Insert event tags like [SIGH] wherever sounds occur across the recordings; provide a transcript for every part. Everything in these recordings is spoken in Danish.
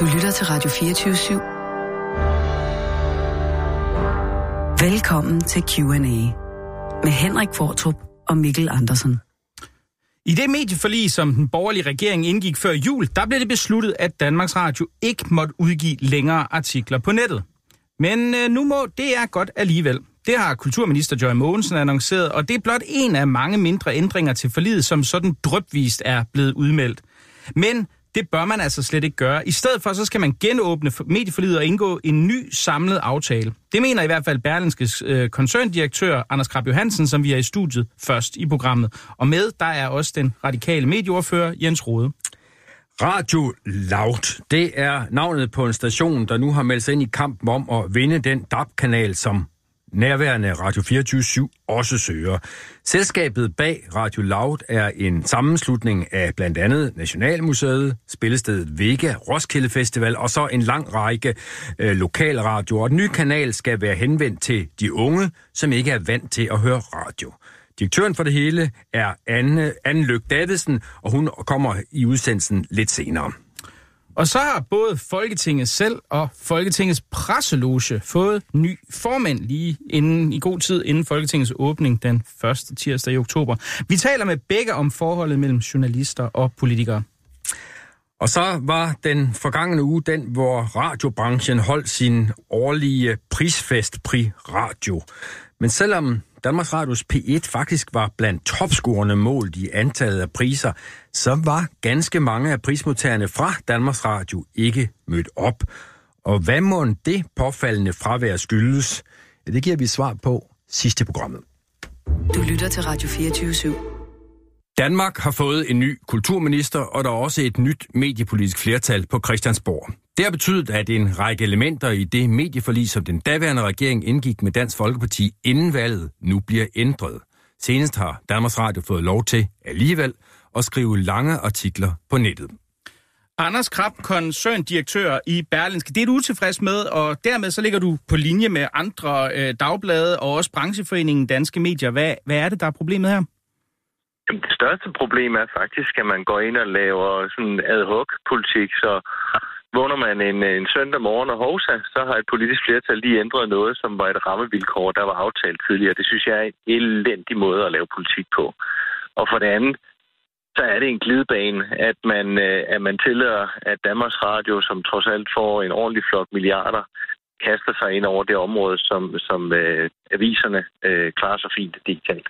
Du lytter til Radio 24 /7. Velkommen til Q&A med Henrik Fortrup og Mikkel Andersen. I det medieforlig, som den borgerlige regering indgik før jul, der blev det besluttet, at Danmarks Radio ikke måtte udgive længere artikler på nettet. Men øh, nu må det er godt alligevel. Det har kulturminister Joy Mogensen annonceret, og det er blot en af mange mindre ændringer til forliget, som sådan drøbvist er blevet udmeldt. Men det bør man altså slet ikke gøre. I stedet for, så skal man genåbne medieforlidet og indgå en ny samlet aftale. Det mener i hvert fald Berlinskes øh, koncerndirektør Anders Krab Johansen, som vi er i studiet først i programmet. Og med, der er også den radikale medieordfører Jens Rode. Radio Loud, det er navnet på en station, der nu har meldt sig ind i kampen om at vinde den DAB-kanal, som nærværende Radio 24 også søger. Selskabet bag Radio Loud er en sammenslutning af blandt andet Nationalmuseet, spillestedet Vega, Roskilde Festival og så en lang række øh, lokalradioer. Og den nye kanal skal være henvendt til de unge, som ikke er vant til at høre radio. Direktøren for det hele er Anne, Anne Løg Davidsen, og hun kommer i udsendelsen lidt senere. Og så har både Folketinget selv og Folketingets presseloge fået ny formand lige inden, i god tid inden Folketingets åbning den 1. tirsdag i oktober. Vi taler med begge om forholdet mellem journalister og politikere. Og så var den forgangne uge den, hvor radiobranchen holdt sin årlige prisfest Pri Radio. Men selvom Danmarks Radios P1 faktisk var blandt topscorende mål i antallet af priser, så var ganske mange af prismodtagerne fra Danmarks Radio ikke mødt op. Og hvad må det påfaldende fravær skyldes? Ja, det giver vi svar på sidste programmet. Du lytter til Radio 24 /7. Danmark har fået en ny kulturminister, og der er også et nyt mediepolitisk flertal på Christiansborg. Det har betydet, at en række elementer i det medieforlig, som den daværende regering indgik med Dansk Folkeparti inden valget, nu bliver ændret. Senest har Danmarks Radio fået lov til alligevel at skrive lange artikler på nettet. Anders Krab, koncerndirektør i Berlinske. Det er du utilfreds med, og dermed så ligger du på linje med andre øh, dagblade og også brancheforeningen Danske Medier. Hvad, hvad er det, der er problemet her? Jamen, det største problem er faktisk, at man går ind og laver sådan ad hoc politik, så vågner man en, øh, en søndag morgen og hovsa, så har et politisk flertal lige ændret noget, som var et rammevilkår, der var aftalt tidligere. Det synes jeg er en elendig måde at lave politik på. Og for det andet, så er det en glidebane, at man, øh, at man tillader, at Danmarks Radio, som trods alt får en ordentlig flok milliarder, kaster sig ind over det område, som, som øh, aviserne øh, klarer så fint digitalt.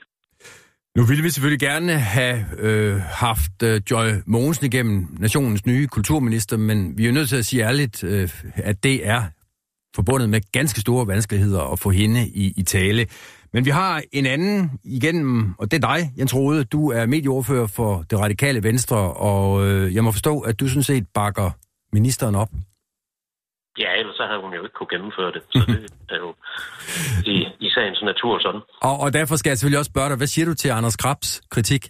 Nu ville vi selvfølgelig gerne have øh, haft øh, Joy Mogensen igennem nationens nye kulturminister, men vi er nødt til at sige ærligt, øh, at det er forbundet med ganske store vanskeligheder at få hende i, i tale. Men vi har en anden igennem, og det er dig, Jens Rode. Du er medieordfører for det radikale Venstre, og øh, jeg må forstå, at du sådan set bakker ministeren op. Ja, ellers så havde hun jo ikke kunne gennemføre det. Så det [LAUGHS] er jo i, i sagens natur sådan. Og, og derfor skal jeg selvfølgelig også spørge dig, hvad siger du til Anders Krabs kritik?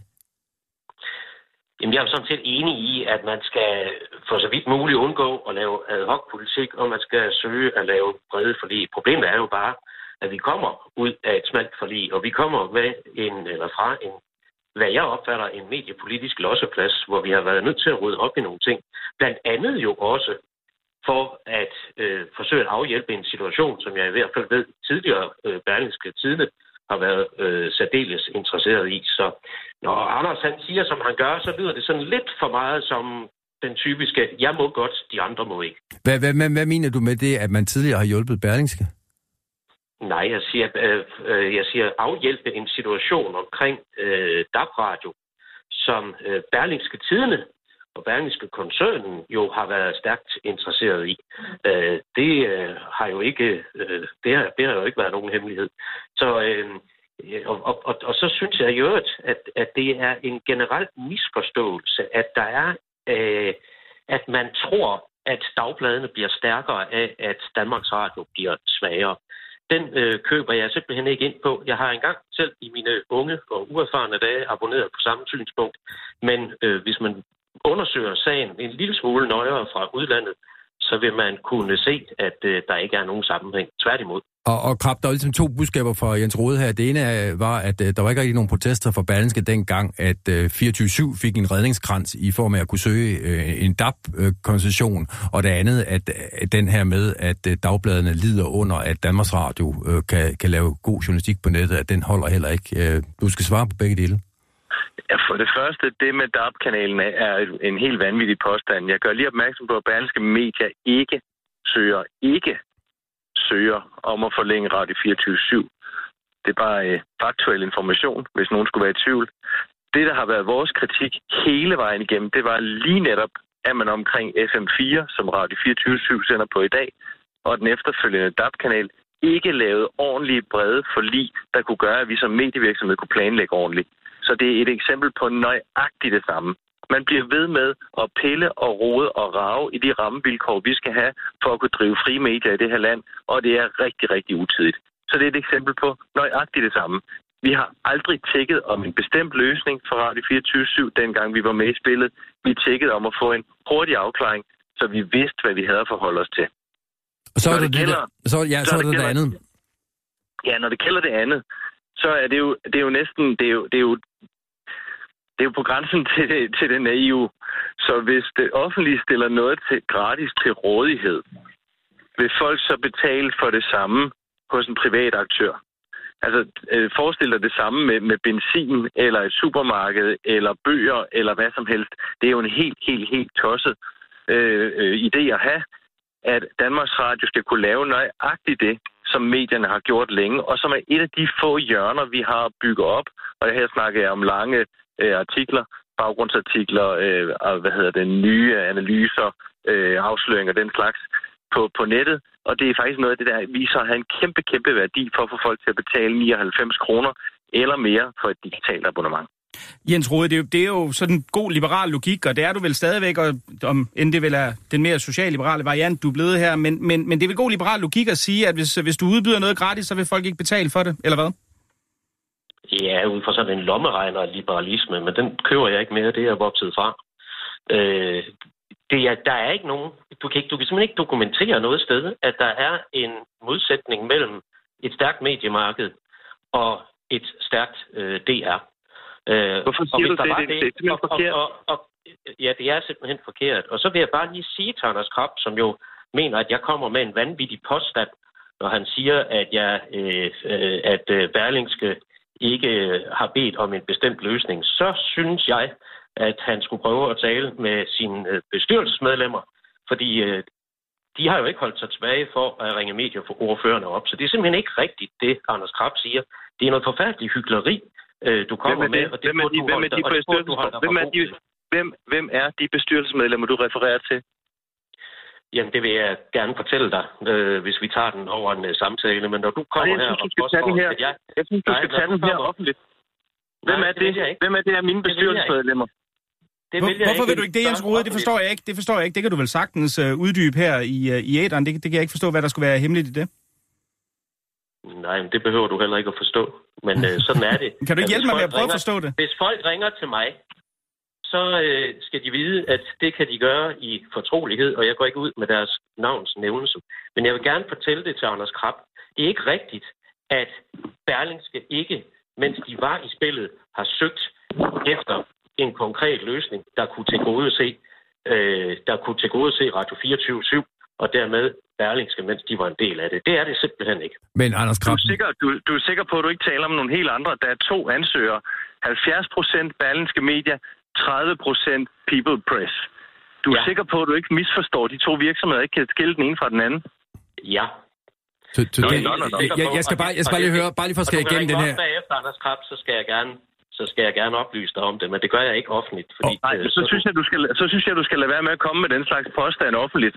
Jamen, jeg er sådan set enig i, at man skal for så vidt muligt undgå at lave ad hoc politik, og man skal søge at lave brede forlig. Problemet er jo bare, at vi kommer ud af et smalt forlig, og vi kommer med en, eller fra en, hvad jeg opfatter, en mediepolitisk losseplads, hvor vi har været nødt til at rydde op i nogle ting. Blandt andet jo også for at øh, forsøge at afhjælpe en situation, som jeg i hvert fald ved tidligere øh, Berlingske Tidene har været øh, særdeles interesseret i. Så når Anders han siger, som han gør, så lyder det sådan lidt for meget som den typiske, jeg må godt, de andre må ikke. Hvad, hvad, hvad, hvad mener du med det, at man tidligere har hjulpet Berlingske? Nej, jeg siger, øh, øh, jeg siger afhjælpe en situation omkring øh, DAB-radio, som øh, Berlingske Tidene og Berlingske koncernen jo har været stærkt interesseret i. Øh, det øh, har jo ikke øh, det, har, det har jo ikke været nogen hemmelighed. Så øh, øh og, og, og, og så synes jeg jo, at, at det er en generel misforståelse, at der er, øh, at man tror, at dagbladene bliver stærkere af, at Danmarks Radio bliver svagere. Den øh, køber jeg simpelthen ikke ind på. Jeg har engang selv i mine unge og uerfarne dage abonneret på samme synspunkt. Men øh, hvis man undersøger sagen en lille smule nøjere fra udlandet, så vil man kunne se, at øh, der ikke er nogen sammenhæng. Tværtimod. Og, og Krab, der var ligesom to budskaber fra Jens Rode her. Det ene var, at øh, der var ikke rigtig nogen protester fra Berlinske dengang, at øh, 24-7 fik en redningskrans i form af at kunne søge øh, en DAP-koncession. Og det andet, at øh, den her med, at øh, dagbladene lider under, at Danmarks Radio øh, kan, kan lave god journalistik på nettet, at den holder heller ikke. Øh, du skal svare på begge dele. Ja, for det første, det med DAP-kanalen er en helt vanvittig påstand. Jeg gør lige opmærksom på, at danske Media ikke søger, ikke søger om at forlænge Radio 24-7. Det er bare øh, faktuel information, hvis nogen skulle være i tvivl. Det, der har været vores kritik hele vejen igennem, det var lige netop, at man omkring FM4, som Radio 24-7 sender på i dag, og den efterfølgende DAB-kanal, ikke lavede ordentlige brede forlig, der kunne gøre, at vi som medievirksomhed kunne planlægge ordentligt. Så det er et eksempel på nøjagtigt det samme. Man bliver ved med at pille og rode og rave i de rammevilkår, vi skal have for at kunne drive frie medier i det her land, og det er rigtig, rigtig utidigt. Så det er et eksempel på nøjagtigt det samme. Vi har aldrig tækket om en bestemt løsning for Radio 24 dengang vi var med i spillet. Vi tækkede om at få en hurtig afklaring, så vi vidste, hvad vi havde at forholde os til. Og så er det, det, gælder, det, så, ja, så, så er det, det, det andet. Ja, når det gælder det andet, så er det jo, det er jo næsten, det er jo, det er jo det er jo på grænsen [LAUGHS] til, til den naive. Så hvis det offentlige stiller noget til gratis til rådighed, vil folk så betale for det samme hos en privat aktør? Altså, øh, forestil dig det samme med, med benzin, eller et supermarked, eller bøger, eller hvad som helst. Det er jo en helt, helt, helt tosset øh, øh, idé at have, at Danmarks Radio skal kunne lave nøjagtigt det, som medierne har gjort længe, og som er et af de få hjørner, vi har bygget op. Og her snakker jeg om lange øh, artikler, baggrundsartikler, øh, og hvad hedder det, nye analyser, øh, afsløringer den slags på, på nettet. Og det er faktisk noget af det, der viser at have en kæmpe, kæmpe værdi for at få folk til at betale 99 kroner eller mere for et digitalt abonnement. Jens Rode, det er, jo, det er jo sådan god liberal logik, og det er du vel stadigvæk, og om, end det vel er den mere socialliberale variant, du er blevet her, men, men, men det er vel god liberal logik at sige, at hvis, hvis du udbyder noget gratis, så vil folk ikke betale for det, eller hvad? Ja, ud fra sådan en lommeregner liberalisme, men den kører jeg ikke mere, det er vokset fra. Øh, det er, der er ikke nogen, du kan, ikke, du kan simpelthen ikke dokumentere noget sted, at der er en modsætning mellem et stærkt mediemarked og et stærkt øh, DR. Øh, Hvorfor siger du det? Det, det, det er simpelthen og, forkert. Og, og, og, ja, det er simpelthen forkert. Og så vil jeg bare lige sige til Anders Krab, som jo mener, at jeg kommer med en vanvittig påstand, når han siger, at jeg, øh, øh, at øh, Berlingske ikke øh, har bedt om en bestemt løsning, så synes jeg, at han skulle prøve at tale med sine øh, bestyrelsesmedlemmer, fordi øh, de har jo ikke holdt sig tilbage for at ringe medier for ordførerne op. Så det er simpelthen ikke rigtigt, det Anders Krab siger. Det er noget forfærdeligt hyggeleri, du kommer med, og det hvem er de, hvem er de, hvem er de, hvem, hvem er de bestyrelsesmedlemmer, du refererer til? Jamen, det vil jeg gerne fortælle dig, øh, hvis vi tager den over en uh, samtale. Men når du kommer Nej, jeg synes, her og påstår, her. at jeg... Jeg synes, du skal tage den her offentligt. Hvem Nej, er det? det Hvem er det af mine bestyrelsesmedlemmer? Det vil jeg Hvorfor vil du ikke det, Jens Rode? Det forstår jeg ikke. Det forstår jeg ikke. Det kan du vel sagtens uh, uddybe her i, uh, i æderen. Det, det kan jeg ikke forstå, hvad der skulle være hemmeligt i det. Nej, men det behøver du heller ikke at forstå. Men uh, sådan er det. [LAUGHS] kan du ikke hjælpe mig med at prøve ringer, at forstå det? Hvis folk ringer til mig så øh, skal de vide, at det kan de gøre i fortrolighed, og jeg går ikke ud med deres navns nævnelse. Men jeg vil gerne fortælle det til Anders Krab. Det er ikke rigtigt, at Berlingske ikke, mens de var i spillet, har søgt efter en konkret løsning, der kunne tilgodese, øh, der kunne tilgodese Radio 24 og dermed Berlingske, mens de var en del af det. Det er det simpelthen ikke. Men Anders Krab... Du er, sikker, du, du er sikker på, at du ikke taler om nogle helt andre. Der er to ansøgere. 70 procent Berlingske Media, 30 procent people press. Du er ja. sikker på, at du ikke misforstår de to virksomheder, ikke kan skille den ene fra den anden? Ja. Så, så det, Jeg, jeg, skal bare, jeg skal bare lige høre, bare lige for at skal igennem den her... Bagefter, Anders Krab, så skal jeg gerne så skal jeg gerne oplyse dig om det, men det gør jeg ikke offentligt. Fordi, oh, nej, så, så, synes jeg, du skal, så synes jeg, du skal lade være med at komme med den slags påstand offentligt.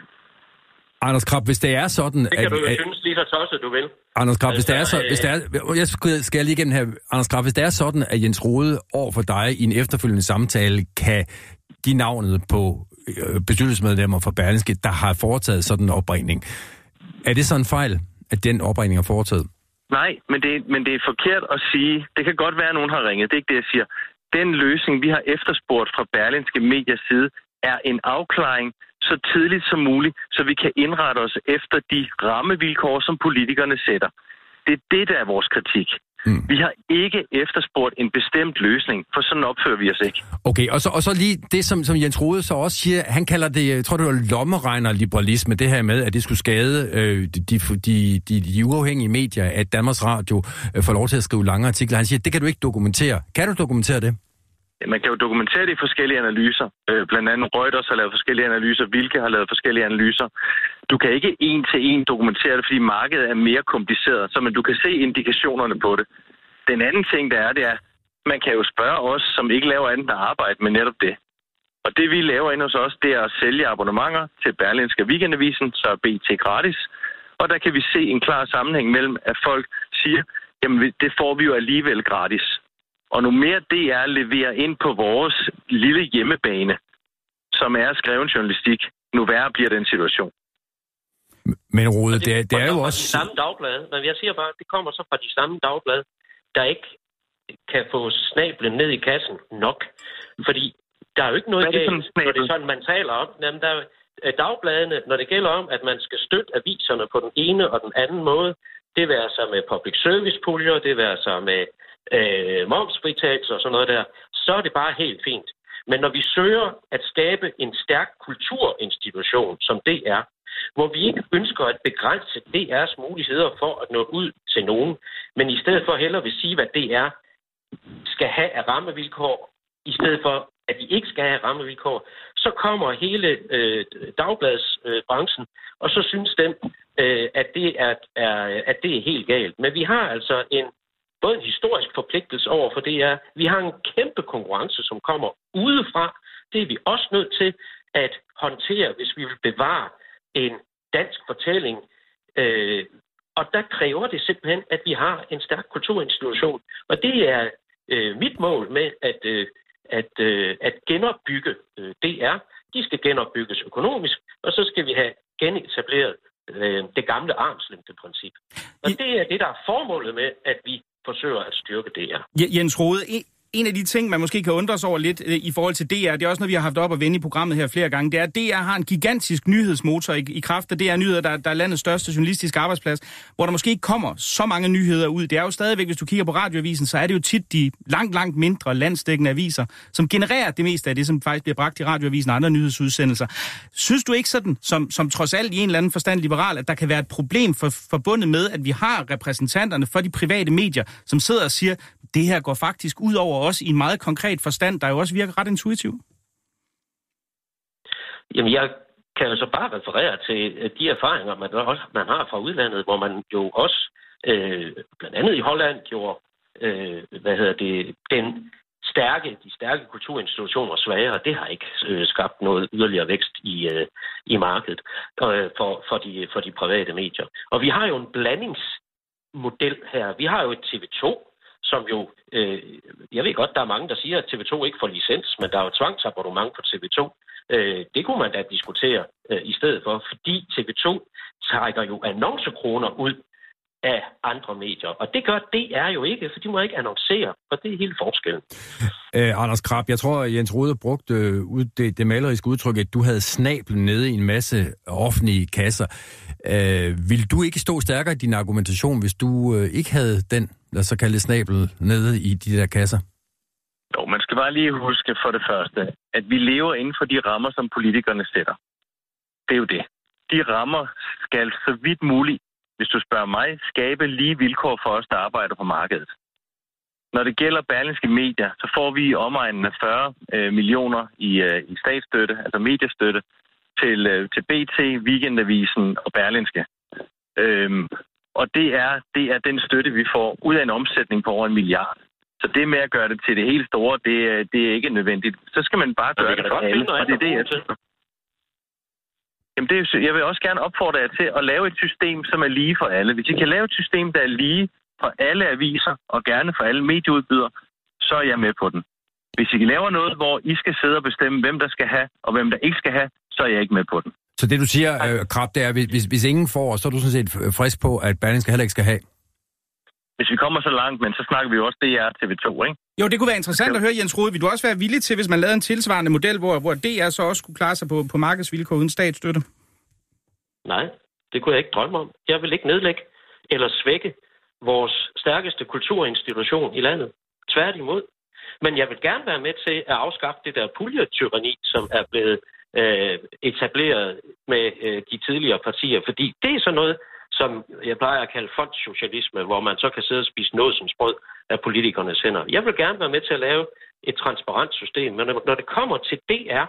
Anders Krab, hvis det er sådan... Det kan at, du jo at, synes lige så tosset, du vil. Anders Krab, hvis det er altså, så... Hvis det er, jeg skal, skal jeg lige igennem her. Anders Krab, hvis det er sådan, at Jens Rode over for dig i en efterfølgende samtale kan give navnet på øh, bestyrelsesmedlemmer fra Berlingske, der har foretaget sådan en opringning. Er det så en fejl, at den opringning er foretaget? Nej, men det, men det er forkert at sige. Det kan godt være, at nogen har ringet. Det er ikke det, jeg siger. Den løsning, vi har efterspurgt fra Berlingske Medias side, er en afklaring så tidligt som muligt, så vi kan indrette os efter de rammevilkår, som politikerne sætter. Det er det, der er vores kritik. Mm. Vi har ikke efterspurgt en bestemt løsning, for sådan opfører vi os ikke. Okay, og så, og så lige det, som, som Jens Rode så også siger, han kalder det, jeg tror det var lommeregner-liberalisme, det her med, at det skulle skade øh, de, de, de, de uafhængige medier, at Danmarks Radio øh, får lov til at skrive lange artikler. Han siger, det kan du ikke dokumentere. Kan du dokumentere det? Man kan jo dokumentere det i forskellige analyser. Øh, blandt andet Reuters har lavet forskellige analyser, hvilke har lavet forskellige analyser. Du kan ikke en til en dokumentere det, fordi markedet er mere kompliceret, så men du kan se indikationerne på det. Den anden ting, der er, det er, man kan jo spørge os, som ikke laver andet end arbejde med netop det. Og det vi laver inde hos os, det er at sælge abonnementer til Berlinske Weekendavisen, så er BT gratis. Og der kan vi se en klar sammenhæng mellem, at folk siger, jamen det får vi jo alligevel gratis. Og nu mere DR leverer ind på vores lille hjemmebane, som er skreven journalistik, nu værre bliver den situation. Men Rode, det, det, det er jo også... De samme dagblade, men jeg siger bare, det kommer så fra de samme dagblade, der ikke kan få snablen ned i kassen nok. Fordi der er jo ikke noget galt, når det er sådan, man taler om. Jamen, der er dagbladene, når det gælder om, at man skal støtte aviserne på den ene og den anden måde, det vil sig med public service puljer, det vil sig med øh, momsfritagelse og sådan noget der, så er det bare helt fint. Men når vi søger at skabe en stærk kulturinstitution, som det er, hvor vi ikke ønsker at begrænse DR's muligheder for at nå ud til nogen, men i stedet for heller vil sige, hvad DR skal have af rammevilkår, i stedet for at de ikke skal have rammevilkår, så kommer hele øh, dagbladsbranchen, øh, og så synes den, øh, at, det er, er, at det er helt galt. Men vi har altså en både en historisk forpligtelse over for det er, vi har en kæmpe konkurrence, som kommer udefra. Det er vi også nødt til at håndtere, hvis vi vil bevare en dansk fortælling. Øh, og der kræver det simpelthen, at vi har en stærk kulturinstitution. Og det er øh, mit mål med at, øh, at, øh, at genopbygge øh, DR. De skal genopbygges økonomisk, og så skal vi have genetableret øh, det gamle armslængdeprincip. Og det er det, der er formålet med, at vi forsøger at styrke DR. Jens Rode, en af de ting, man måske kan undre sig over lidt øh, i forhold til DR, det er også noget, vi har haft op og vende i programmet her flere gange, det er, at DR har en gigantisk nyhedsmotor i, i kraft af DR Nyheder, der, der er landets største journalistiske arbejdsplads, hvor der måske ikke kommer så mange nyheder ud. Det er jo stadigvæk, hvis du kigger på radioavisen, så er det jo tit de langt, langt mindre landsdækkende aviser, som genererer det meste af det, som faktisk bliver bragt i radioavisen og andre nyhedsudsendelser. Synes du ikke sådan, som, som trods alt i en eller anden forstand liberal, at der kan være et problem for, forbundet med, at vi har repræsentanterne for de private medier, som sidder og siger, det her går faktisk ud over også i en meget konkret forstand, der jo også virker ret intuitiv? Jamen, jeg kan jo så bare referere til øh, de erfaringer, man, også, man har fra udlandet, hvor man jo også, øh, blandt andet i Holland, gjorde øh, hvad hedder det, den stærke, de stærke kulturinstitutioner svagere, det har ikke øh, skabt noget yderligere vækst i, øh, i markedet øh, for, for, de, for de private medier. Og vi har jo en blandingsmodel her. Vi har jo et TV2, som jo, øh, jeg ved godt, der er mange, der siger, at TV2 ikke får licens, men der er jo tvangsabonnement på TV2. Øh, det kunne man da diskutere øh, i stedet for, fordi TV2 trækker jo annoncekroner ud af andre medier. Og det gør DR jo ikke, for de må ikke annoncere, og det er hele forskellen. [LAUGHS] Øh, Anders Krab, jeg tror, Jens Rode brugte øh, det, det maleriske udtryk, at du havde snablen nede i en masse offentlige kasser. Øh, vil du ikke stå stærkere i din argumentation, hvis du øh, ikke havde den lad os så kalde snabel, nede i de der kasser? Jo, man skal bare lige huske for det første, at vi lever inden for de rammer, som politikerne sætter. Det er jo det. De rammer skal så vidt muligt, hvis du spørger mig, skabe lige vilkår for os, der arbejder på markedet. Når det gælder berlinske medier, så får vi i omegnen af 40 øh, millioner i, øh, i statsstøtte, altså mediestøtte, til, øh, til BT, Weekendavisen og Berlinske. Øhm, og det er, det er den støtte, vi får ud af en omsætning på over en milliard. Så det med at gøre det til det helt store, det, det er ikke nødvendigt. Så skal man bare gøre det for alle, og det er det, jeg synes. Jamen det jeg vil også gerne opfordre jer til at lave et system, som er lige for alle. Hvis I kan lave et system, der er lige for alle aviser, og gerne for alle medieudbydere, så er jeg med på den. Hvis I laver noget, hvor I skal sidde og bestemme, hvem der skal have, og hvem der ikke skal have, så er jeg ikke med på den. Så det, du siger, øh, Krab, det er, hvis, hvis ingen får, så er du sådan set frisk på, at Berlingske heller ikke skal have? Hvis vi kommer så langt, men så snakker vi jo også DR TV2, ikke? Jo, det kunne være interessant at høre, Jens Rode. Vil du også være villig til, hvis man lavede en tilsvarende model, hvor, hvor DR så også skulle klare sig på, på markedsvilkår uden statsstøtte? Nej, det kunne jeg ikke drømme om. Jeg vil ikke nedlægge eller svække vores stærkeste kulturinstitution i landet. Tværtimod. Men jeg vil gerne være med til at afskaffe det der puljetyranni, som er blevet øh, etableret med øh, de tidligere partier. Fordi det er sådan noget, som jeg plejer at kalde fondssocialisme, hvor man så kan sidde og spise noget som sprød af politikernes hænder. Jeg vil gerne være med til at lave et transparent system, men når det kommer til DR,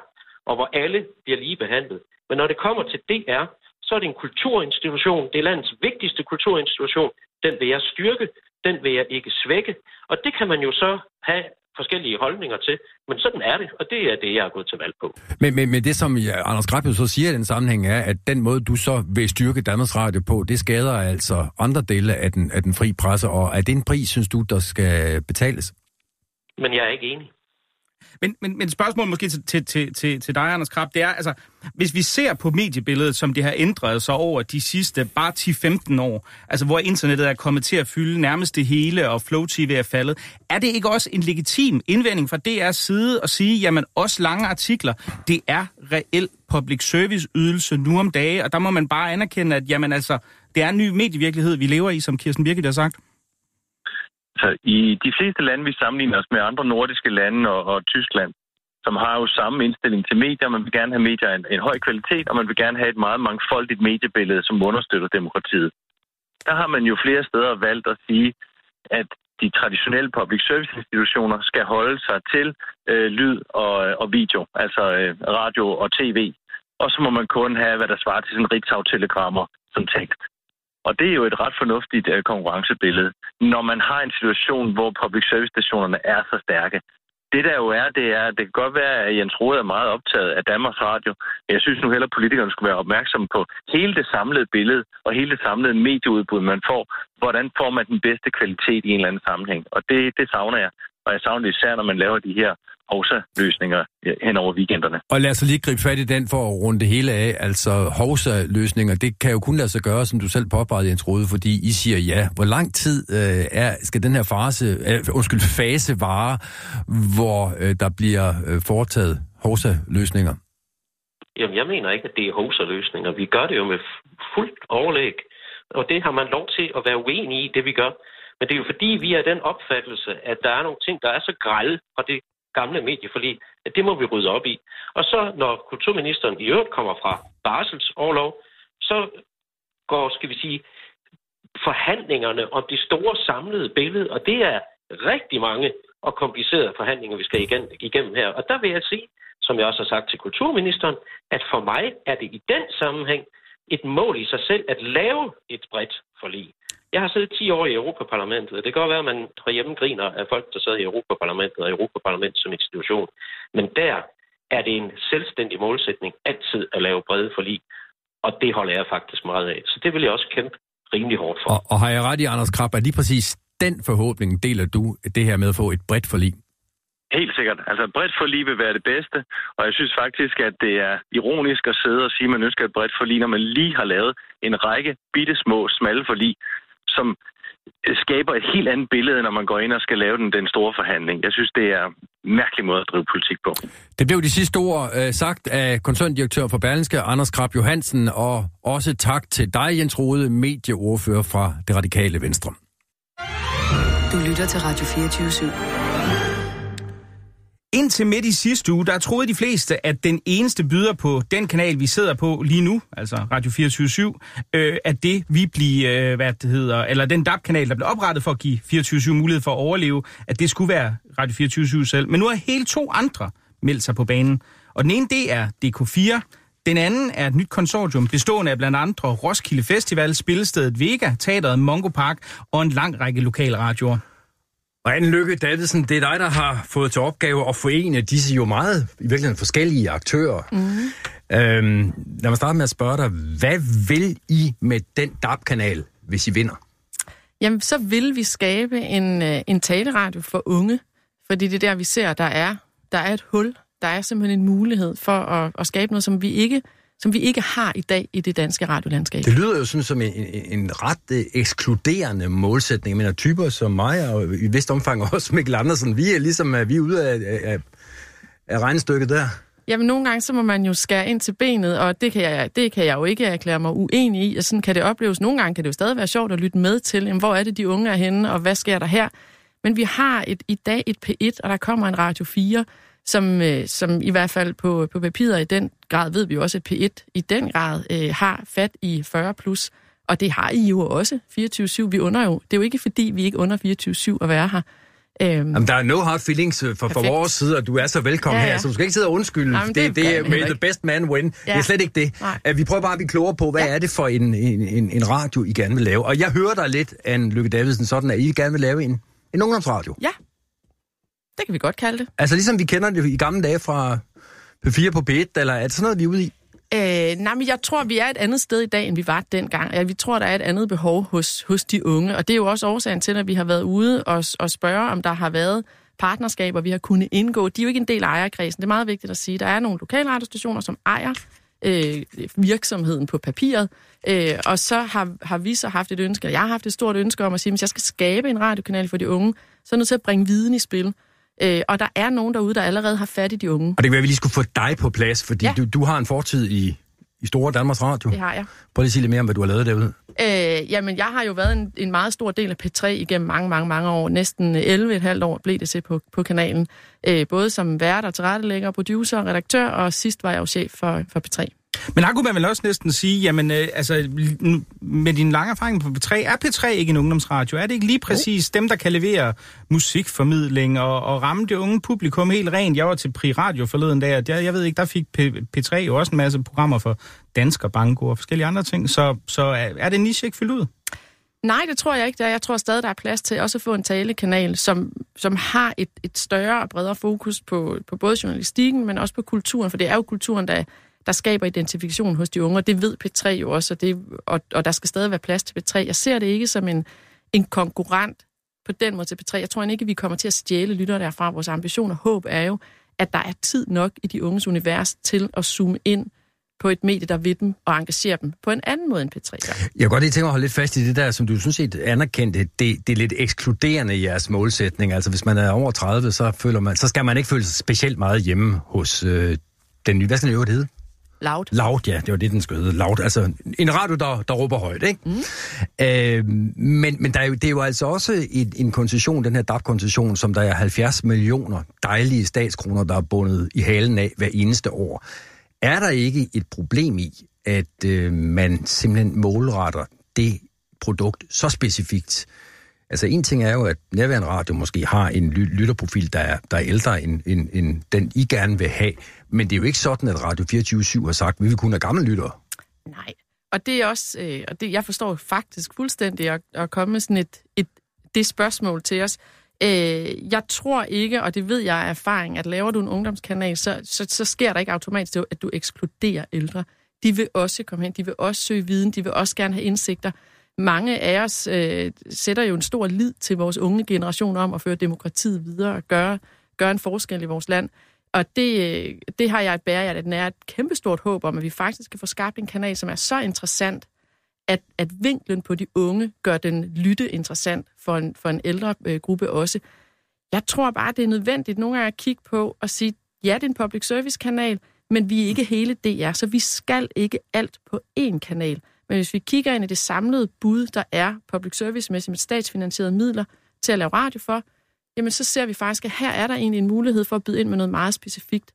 og hvor alle bliver lige behandlet, men når det kommer til DR, så er det en kulturinstitution, det er landets vigtigste kulturinstitution, den vil jeg styrke, den vil jeg ikke svække, og det kan man jo så have forskellige holdninger til, men sådan er det, og det er det, jeg er gået til valg på. Men, men, men det, som ja, Anders Krabbe så siger i den sammenhæng, er, at den måde, du så vil styrke Danmarks Radio på, det skader altså andre dele af den, af den fri presse, og er det en pris, synes du, der skal betales? Men jeg er ikke enig. Men, men, men spørgsmålet måske til, til, til, til, til dig, Anders Krab, det er, altså, hvis vi ser på mediebilledet, som det har ændret sig over de sidste bare 10-15 år, altså hvor internettet er kommet til at fylde nærmest det hele, og Flow TV er faldet, er det ikke også en legitim indvending fra DR's side at sige, jamen også lange artikler, det er reelt public service ydelse nu om dage, og der må man bare anerkende, at jamen altså, det er en ny medievirkelighed, vi lever i, som Kirsten Birgit har sagt. Så i de fleste lande, vi sammenligner os med andre nordiske lande og, og Tyskland, som har jo samme indstilling til medier. Man vil gerne have medier af en, en høj kvalitet, og man vil gerne have et meget mangfoldigt mediebillede, som understøtter demokratiet. Der har man jo flere steder valgt at sige, at de traditionelle public service institutioner skal holde sig til øh, lyd og, og video, altså øh, radio og tv. Og så må man kun have, hvad der svarer til sådan Ritzau-telegrammer som tekst. Og det er jo et ret fornuftigt øh, konkurrencebillede, når man har en situation, hvor public service stationerne er så stærke. Det der jo er, det er, det kan godt være, at Jens Rode er meget optaget af Danmarks Radio. Men jeg synes nu heller, at politikerne skulle være opmærksomme på hele det samlede billede og hele det samlede medieudbud, man får. Hvordan får man den bedste kvalitet i en eller anden sammenhæng? Og det, det savner jeg. Og jeg savner det især, når man laver de her Hovsa-løsninger hen over weekenderne. Og lad os lige gribe fat i den for at runde det hele af. Altså Hovsa-løsninger, det kan jo kun lade sig gøre, som du selv påpegede, Jens Rode, fordi I siger ja. Hvor lang tid øh, er, skal den her fase, øh, undskyld, fase vare, hvor øh, der bliver øh, foretaget Hovsa-løsninger? Jamen, jeg mener ikke, at det er Hovsa-løsninger. Vi gør det jo med fuldt overlæg, og det har man lov til at være uenig i, det vi gør. Men det er jo fordi, vi er den opfattelse, at der er nogle ting, der er så grælde fra det gamle medieforlig, at det må vi rydde op i. Og så, når kulturministeren i øvrigt kommer fra barselsårlov, så går, skal vi sige, forhandlingerne om det store samlede billede, og det er rigtig mange og komplicerede forhandlinger, vi skal igennem her. Og der vil jeg sige, som jeg også har sagt til kulturministeren, at for mig er det i den sammenhæng et mål i sig selv at lave et bredt forlig. Jeg har siddet 10 år i Europaparlamentet, og det kan godt være, at man herhjemme griner af folk, der sidder i Europaparlamentet og Europaparlamentet som institution. Men der er det en selvstændig målsætning altid at lave brede forlig, og det holder jeg faktisk meget af. Så det vil jeg også kæmpe rimelig hårdt for. Og, og har jeg ret i, Anders Krab, at lige præcis den forhåbning deler du det her med at få et bredt forlig? Helt sikkert. Altså bredt forlig vil være det bedste, og jeg synes faktisk, at det er ironisk at sidde og sige, at man ønsker et bredt forlig, når man lige har lavet en række bitte små, smalle forlig, som skaber et helt andet billede, når man går ind og skal lave den, den store forhandling. Jeg synes, det er en mærkelig måde at drive politik på. Det blev de sidste ord øh, sagt af koncerndirektør for Berlingske, Anders Krab Johansen, og også tak til dig, Jens Rode, medieordfører fra Det Radikale Venstre. Du lytter til Radio 24 /7. Indtil midt i sidste uge, der troede de fleste, at den eneste byder på den kanal, vi sidder på lige nu, altså Radio 24 øh, at det vi bliver, øh, hvad det hedder, eller den DAB-kanal, der blev oprettet for at give 24 mulighed for at overleve, at det skulle være Radio 24 selv. Men nu har hele to andre meldt sig på banen. Og den ene, det er DK4, den anden er et nyt konsortium, bestående af blandt andre Roskilde Festival, Spillestedet Vega, Teateret Mongo Park og en lang række lokale radioer. Og Anne Lykke Davidsen, det er dig, der har fået til opgave at forene disse jo meget, i virkeligheden forskellige aktører. Mm. Øhm, lad mig starte med at spørge dig, hvad vil I med den DAB-kanal, hvis I vinder? Jamen, så vil vi skabe en, øh, en taleradio for unge, fordi det er der, vi ser, der er, der er et hul. Der er simpelthen en mulighed for at, at skabe noget, som vi ikke som vi ikke har i dag i det danske radiolandskab. Det lyder jo sådan som en, en, en ret øh, ekskluderende målsætning. Jeg mener, typer som mig, og i vist omfang også Mikkel Andersen, vi er ligesom øh, vi er ude af, af, af regnestykket der. Jamen, nogle gange så må man jo skære ind til benet, og det kan jeg, det kan jeg jo ikke erklære mig uenig i. Og sådan kan det opleves. Nogle gange kan det jo stadig være sjovt at lytte med til, jamen, hvor er det, de unge er henne, og hvad sker der her? Men vi har et, i dag et P1, og der kommer en Radio 4, som, øh, som i hvert fald på, på papiret i den grad, ved vi jo også, at P1 i den grad øh, har fat i 40 plus. Og det har I jo også, 24-7. Vi under jo, det er jo ikke fordi, vi ikke under 24-7 at være her. Øhm, Jamen, der er no hard feelings for, for vores side, og du er så velkommen ja, ja. her, så du skal ikke sidde og undskylde. Jamen, det, det, det er med the best man win. Ja. Det er slet ikke det. Nej. Vi prøver bare at blive klogere på, hvad ja. er det for en, en, en radio, I gerne vil lave. Og jeg hører dig lidt, Anne Lykke Davidsen, sådan at I gerne vil lave en, en ungdomsradio. Ja, det kan vi godt kalde det. Altså ligesom vi kender det i gamle dage fra P4 på B1, eller er det sådan noget, vi er ude i? Øh, nej, men jeg tror, vi er et andet sted i dag, end vi var dengang. Ja, vi tror, der er et andet behov hos, hos de unge, og det er jo også årsagen til, at vi har været ude og, og spørge, om der har været partnerskaber, vi har kunnet indgå. De er jo ikke en del af ejerkredsen. Det er meget vigtigt at sige. Der er nogle lokalradiostationer, som ejer øh, virksomheden på papiret, øh, og så har, har vi så haft et ønske, jeg har haft et stort ønske om at sige, at hvis jeg skal skabe en radiokanal for de unge, så er jeg nødt til at bringe viden i spil. Øh, og der er nogen derude, der allerede har fat i de unge. Og det kan være, at vi lige skulle få dig på plads, fordi ja. du, du har en fortid i, i Store Danmarks Radio. Det har jeg. Prøv lige at sige lidt mere om, hvad du har lavet derude. Øh, jamen, jeg har jo været en, en meget stor del af P3 igennem mange, mange, mange år. Næsten 11,5 år blev det til på, på kanalen. Øh, både som vært og tilrettelægger, producer og redaktør, og sidst var jeg jo chef for, for P3. Men der kunne man vel også næsten sige, jamen øh, altså, med din lange erfaring på P3, er P3 ikke en ungdomsradio? Er det ikke lige præcis dem, der kan levere musikformidling og, og ramme det unge publikum helt rent? Jeg var til Pri Radio forleden dag, og der, jeg ved ikke, der fik P, P3 jo også en masse programmer for dansker, banko og forskellige andre ting. Så, så er det niche ikke fyldt ud? Nej, det tror jeg ikke. Jeg tror stadig, der er plads til også at få en talekanal, som, som har et, et større og bredere fokus på, på både journalistikken, men også på kulturen, for det er jo kulturen, der der skaber identifikation hos de unge, og det ved P3 jo også, og, det, og, og der skal stadig være plads til P3. Jeg ser det ikke som en, en konkurrent på den måde til P3. Jeg tror ikke, at vi kommer til at stjæle lytter derfra. Vores ambition og håb er jo, at der er tid nok i de unges univers til at zoome ind på et medie, der ved dem og engagerer dem på en anden måde end P3. Jeg kan godt lige tænke mig at holde lidt fast i det der, som du synes set anerkendte. Det, det er lidt ekskluderende i jeres målsætning. Altså hvis man er over 30, så, føler man, så skal man ikke føle sig specielt meget hjemme hos øh, den nye. Hvad skal den øvrigt hedde? Loud. Loud, ja, det var det, den skulle hedde. Loud, altså en radio, der, der råber højt, ikke? Mm. Øh, men men der er jo, det er jo altså også en, en koncession, den her DAP-koncession, som der er 70 millioner dejlige statskroner, der er bundet i halen af hver eneste år. Er der ikke et problem i, at øh, man simpelthen målretter det produkt så specifikt, Altså en ting er jo, at nærværende radio måske har en lytterprofil, der er, der er ældre end, end, end den, I gerne vil have. Men det er jo ikke sådan, at Radio 24 har sagt, at vi vil kun have gamle lyttere. Nej, og det er også, øh, og det, jeg forstår faktisk fuldstændig at, at komme med sådan et, et, det spørgsmål til os. Øh, jeg tror ikke, og det ved jeg af erfaring, at laver du en ungdomskanal, så, så, så sker der ikke automatisk, at du ekskluderer ældre. De vil også komme hen, de vil også søge viden, de vil også gerne have indsigter mange af os øh, sætter jo en stor lid til vores unge generation om at føre demokratiet videre og gøre, gøre en forskel i vores land. Og det, øh, det har jeg bærer jeg, at den er et kæmpestort håb om, at vi faktisk kan få skabt en kanal, som er så interessant, at, at vinklen på de unge gør den lytte interessant for en, for en ældre øh, gruppe også. Jeg tror bare, det er nødvendigt nogle gange at kigge på og sige, ja, det er en public service kanal, men vi er ikke hele DR, så vi skal ikke alt på én kanal. Men hvis vi kigger ind i det samlede bud, der er public service-mæssigt med statsfinansierede midler til at lave radio for, jamen så ser vi faktisk, at her er der egentlig en mulighed for at byde ind med noget meget specifikt.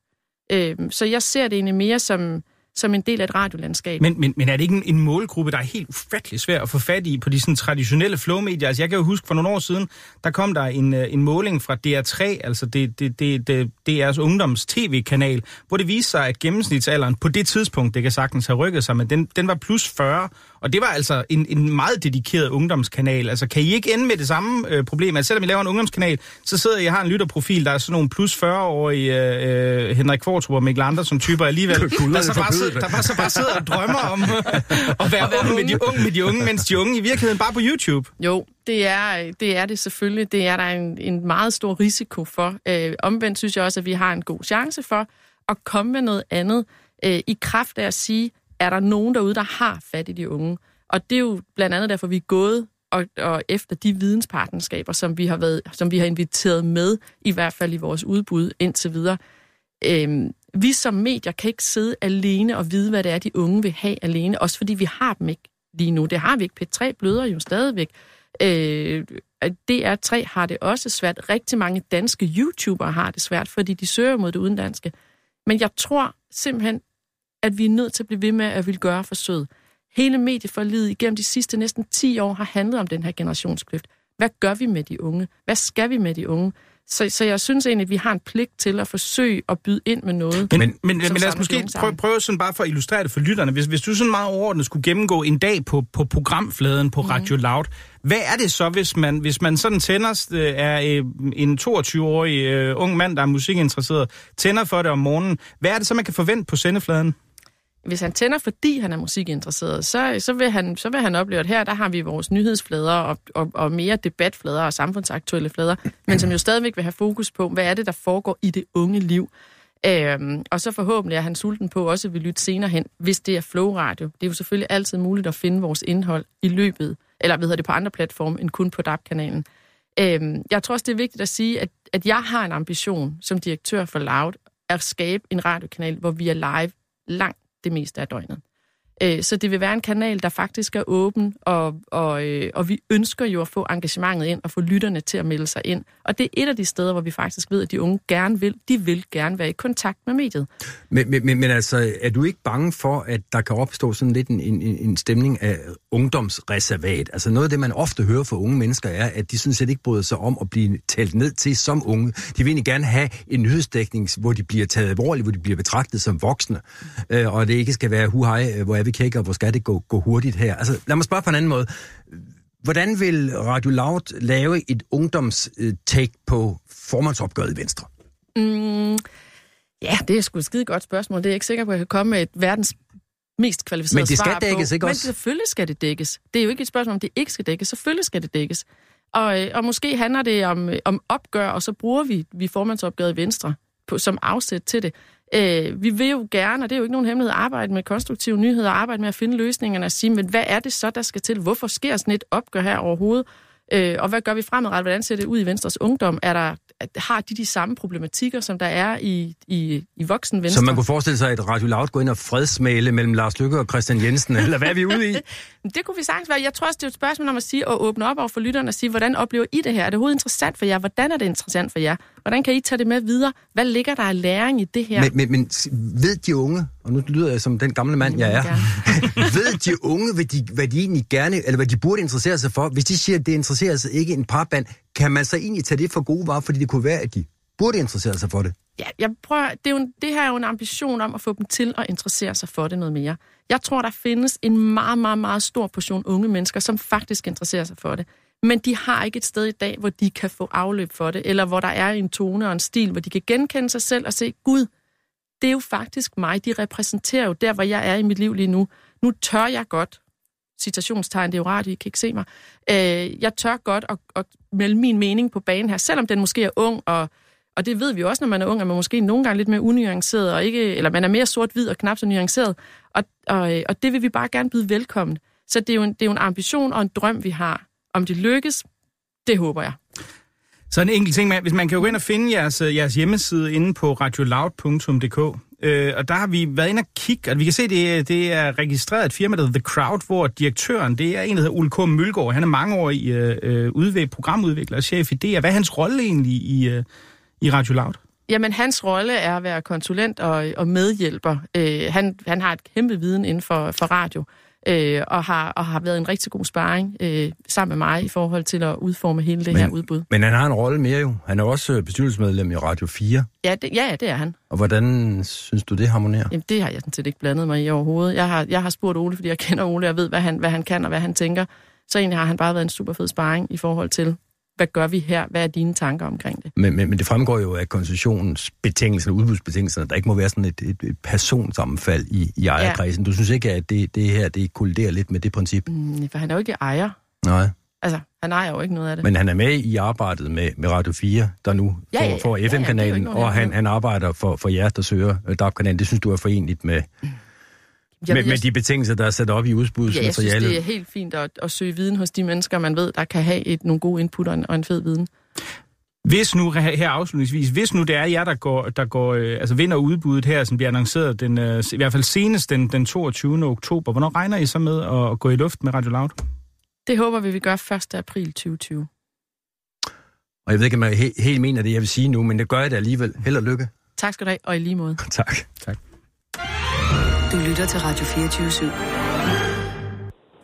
Øh, så jeg ser det egentlig mere som, som en del af et radiolandskab. Men, men, men er det ikke en, en målgruppe, der er helt ufattelig svær at få fat i på de sådan, traditionelle flowmedier? Altså, jeg kan jo huske, for nogle år siden, der kom der en, øh, en måling fra DR3, altså det, det, det, det, DR's ungdoms tv-kanal, hvor det viste sig, at gennemsnitsalderen på det tidspunkt, det kan sagtens have rykket sig, men den, den var plus 40, og det var altså en, en meget dedikeret ungdomskanal. Altså, kan I ikke ende med det samme øh, problem? Altså, selvom I laver en ungdomskanal, så sidder og har en lytterprofil, der er sådan nogle plus 40-årige øh, øh, Henrik Kvartrup og Mikkel Andersen typer alligevel, [LAUGHS] der så bare, sidder, der bare, så bare sidder og drømmer om [LAUGHS] at være unge med, de unge med de unge, mens de unge i virkeligheden bare på YouTube. Jo, det er, det er det selvfølgelig. Det er der en, en meget stor risiko for. Øh, omvendt synes jeg også, at vi har en god chance for at komme med noget andet øh, i kraft af at sige, er der nogen derude, der har fat i de unge? Og det er jo blandt andet derfor, vi er gået og, og efter de videnspartnerskaber, som vi har været, som vi har inviteret med, i hvert fald i vores udbud indtil videre. Øhm, vi som medier kan ikke sidde alene og vide, hvad det er, de unge vil have alene, også fordi vi har dem ikke lige nu. Det har vi ikke. P3 bløder jo stadigvæk. Øh, DR3 har det også svært. Rigtig mange danske YouTubere har det svært, fordi de søger mod det udenlandske. Men jeg tror simpelthen, at vi er nødt til at blive ved med at vil gøre forsøget. Hele medieforlidet igennem de sidste næsten 10 år har handlet om den her generationskløft. Hvad gør vi med de unge? Hvad skal vi med de unge? Så, så jeg synes egentlig, at vi har en pligt til at forsøge at byde ind med noget. Men, men, men, lad os måske prøve, prøve sådan bare for at illustrere det for lytterne. Hvis, hvis du sådan meget overordnet skulle gennemgå en dag på, på programfladen på Radio mm. Loud, hvad er det så, hvis man, hvis man sådan tænder, øh, er øh, en 22-årig øh, ung mand, der er musikinteresseret, tænder for det om morgenen, hvad er det så, man kan forvente på sendefladen? Hvis han tænder, fordi han er musikinteresseret, så, så, vil han, så vil han opleve, at her der har vi vores nyhedsflader og, og, og mere debatflader og samfundsaktuelle flader, men som jo stadigvæk vil have fokus på, hvad er det, der foregår i det unge liv. Øhm, og så forhåbentlig er han sulten på også vil lytte senere hen, hvis det er Flow Radio. Det er jo selvfølgelig altid muligt at finde vores indhold i løbet, eller hvad hedder det, på andre platforme end kun på DAP-kanalen. Øhm, jeg tror også, det er vigtigt at sige, at, at jeg har en ambition som direktør for Loud at skabe en radiokanal, hvor vi er live langt det meste af døgnet. Øh, så det vil være en kanal, der faktisk er åben, og, og, øh, og vi ønsker jo at få engagementet ind og få lytterne til at melde sig ind. Og det er et af de steder, hvor vi faktisk ved, at de unge gerne vil. De vil gerne være i kontakt med mediet. Men, men, men altså, er du ikke bange for, at der kan opstå sådan lidt en, en, en stemning af ungdomsreservat? Altså noget af det, man ofte hører fra unge mennesker, er, at de sådan set ikke bryder sig om at blive talt ned til som unge. De vil egentlig gerne have en nyhedsdækning, hvor de bliver taget alvorligt, hvor de bliver betragtet som voksne, øh, og det ikke skal være huhej, hvor er vi kækker, hvor skal det gå, gå hurtigt her? Altså, lad mig spørge på en anden måde. Hvordan vil Radio Loud lave et ungdomstake på formandsopgøret i Venstre? Mm, ja, det er sgu et skide godt spørgsmål. Det er ikke sikker på, at jeg kan komme med et verdens mest kvalificerede Men det skal svar dækkes, på. ikke Men også? selvfølgelig skal det dækkes. Det er jo ikke et spørgsmål, om det ikke skal dækkes. Selvfølgelig skal det dækkes. Og, øh, og måske handler det om, om opgør, og så bruger vi, vi formandsopgøret i Venstre på, som afsæt til det. Øh, vi vil jo gerne, og det er jo ikke nogen hemmelighed, arbejde med konstruktive nyheder, arbejde med at finde løsningerne og sige, men hvad er det så, der skal til? Hvorfor sker sådan et opgør her overhovedet? Øh, og hvad gør vi fremadrettet? Hvordan ser det ud i Venstres ungdom? Er der, har de de samme problematikker, som der er i, i, i voksen Venstre? Så man kunne forestille sig, at Radio Loud går ind og fredsmale mellem Lars Lykke og Christian Jensen, eller hvad er vi ude i? [LAUGHS] Det kunne vi sagtens være. Jeg tror også, det er et spørgsmål om at sige og åbne op over for lytterne og sige, hvordan oplever I det her? Er det overhovedet interessant for jer? Hvordan er det interessant for jer? Hvordan kan I tage det med videre? Hvad ligger der af læring i det her? Men, men, men ved de unge, og nu lyder jeg som den gamle mand, jeg er, [LAUGHS] ved de unge, hvad de, hvad de egentlig gerne, eller hvad de burde interessere sig for? Hvis de siger, at det interesserer sig ikke en parband, kan man så egentlig tage det for gode varer, fordi det kunne være, at de burde interessere sig for det? Ja, jeg prøver, det, er jo, det her er jo en ambition om at få dem til at interessere sig for det noget mere. Jeg tror, der findes en meget, meget, meget stor portion unge mennesker, som faktisk interesserer sig for det. Men de har ikke et sted i dag, hvor de kan få afløb for det, eller hvor der er en tone og en stil, hvor de kan genkende sig selv og se, Gud, det er jo faktisk mig. De repræsenterer jo der, hvor jeg er i mit liv lige nu. Nu tør jeg godt, citationstegn, det er jo rart, I kan ikke se mig, øh, jeg tør godt at, at melde min mening på banen her, selvom den måske er ung, og, og det ved vi jo også, når man er ung, at man måske nogle gange lidt mere unuanceret, og ikke, eller man er mere sort-hvid og knap så nuanceret, og, og, øh, og det vil vi bare gerne byde velkommen. Så det er, jo en, det er jo en ambition og en drøm, vi har. Om det lykkes, det håber jeg. Så en enkelt ting, hvis man kan jo gå ind og finde jeres, øh, jeres hjemmeside inde på radioloud.dk, øh, og der har vi været inde og kigge, og vi kan se, det, det er registreret et firma, der hedder The Crowd, hvor direktøren, det er en, der hedder Ole K. Mølgaard. Han er mange år i øh, øh udvæg, programudvikler og chef i DR. Hvad er hans rolle egentlig i, øh, i Radio Loud? Jamen, hans rolle er at være konsulent og, og medhjælper. Øh, han, han har et kæmpe viden inden for, for radio øh, og, har, og har været en rigtig god sparring øh, sammen med mig i forhold til at udforme hele det men, her udbud. Men han har en rolle mere jo. Han er også bestyrelsesmedlem i Radio 4. Ja, det, ja, det er han. Og hvordan synes du, det harmonerer? Jamen, det har jeg sådan set ikke blandet mig i overhovedet. Jeg har, jeg har spurgt Ole, fordi jeg kender Ole, og ved, hvad han, hvad han kan og hvad han tænker. Så egentlig har han bare været en super fed sparring i forhold til, hvad gør vi her? Hvad er dine tanker omkring det? Men, men, men det fremgår jo af koncessionsbetingelserne, udbudsbetingelserne, der ikke må være sådan et, et, et personsammenfald i, i ejerkredsen. Ja. Du synes ikke, at det, det her det kolliderer lidt med det princip? Mm, for han er jo ikke ejer. Nej. Altså, han ejer jo ikke noget af det. Men han er med i arbejdet med, med Radio 4, der nu Ja, får, ja, ja. får Ja, ja, FM-kanalen, ikke noget, og han han, arbejder for, for jer, der søger øh, DAB-kanalen. Det synes du er forenligt med, Jeg, med, jeg, med de betingelser, der er sat op i ja, jeg synes, udbudsmaterialet? det er helt fint at, at søge viden hos de mennesker, man ved, der kan have et, nogle gode input og en, og en fed viden. Hvis nu, her her afslutningsvis, hvis nu det er jer, der går, der går øh, altså vinder udbuddet her, som bliver annonceret den, øh, i hvert fald senest den, den 22. oktober, hvornår regner I så med at gå i luft med Radio Loud? Det håber vi, vi gør 1. april 2020. Og jeg ved ikke, om jeg he- helt mener det, jeg vil sige nu, men det gør jeg da alligevel. Held og lykke. Tak skal du have, og i lige måde. [LAUGHS] Tak. tak. Du lytter til Radio 24 /7.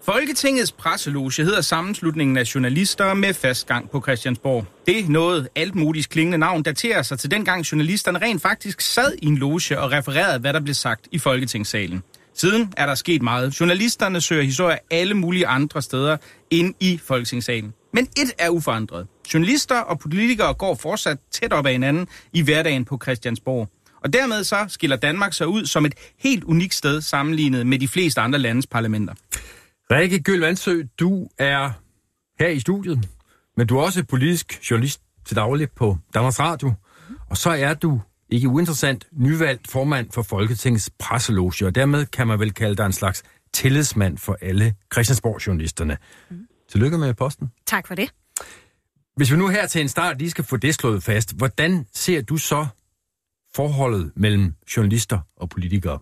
Folketingets presseloge hedder Sammenslutningen af Journalister med fast gang på Christiansborg. Det noget altmuligt klingende navn daterer sig til dengang journalisterne rent faktisk sad i en loge og refererede, hvad der blev sagt i Folketingssalen. Siden er der sket meget. Journalisterne søger historier alle mulige andre steder ind i Folketingssalen. Men et er uforandret. Journalister og politikere går fortsat tæt op ad hinanden i hverdagen på Christiansborg. Og dermed så skiller Danmark sig ud som et helt unikt sted sammenlignet med de fleste andre landes parlamenter. Rikke Gyld Vandsø, du er her i studiet, men du er også politisk journalist til daglig på Danmarks Radio. Og så er du, ikke uinteressant, nyvalgt formand for Folketingets presseloge, og dermed kan man vel kalde dig en slags tillidsmand for alle Christiansborg-journalisterne. Mm. Tillykke med posten. Tak for det. Hvis vi nu her til en start lige skal få det slået fast, hvordan ser du så forholdet mellem journalister og politikere?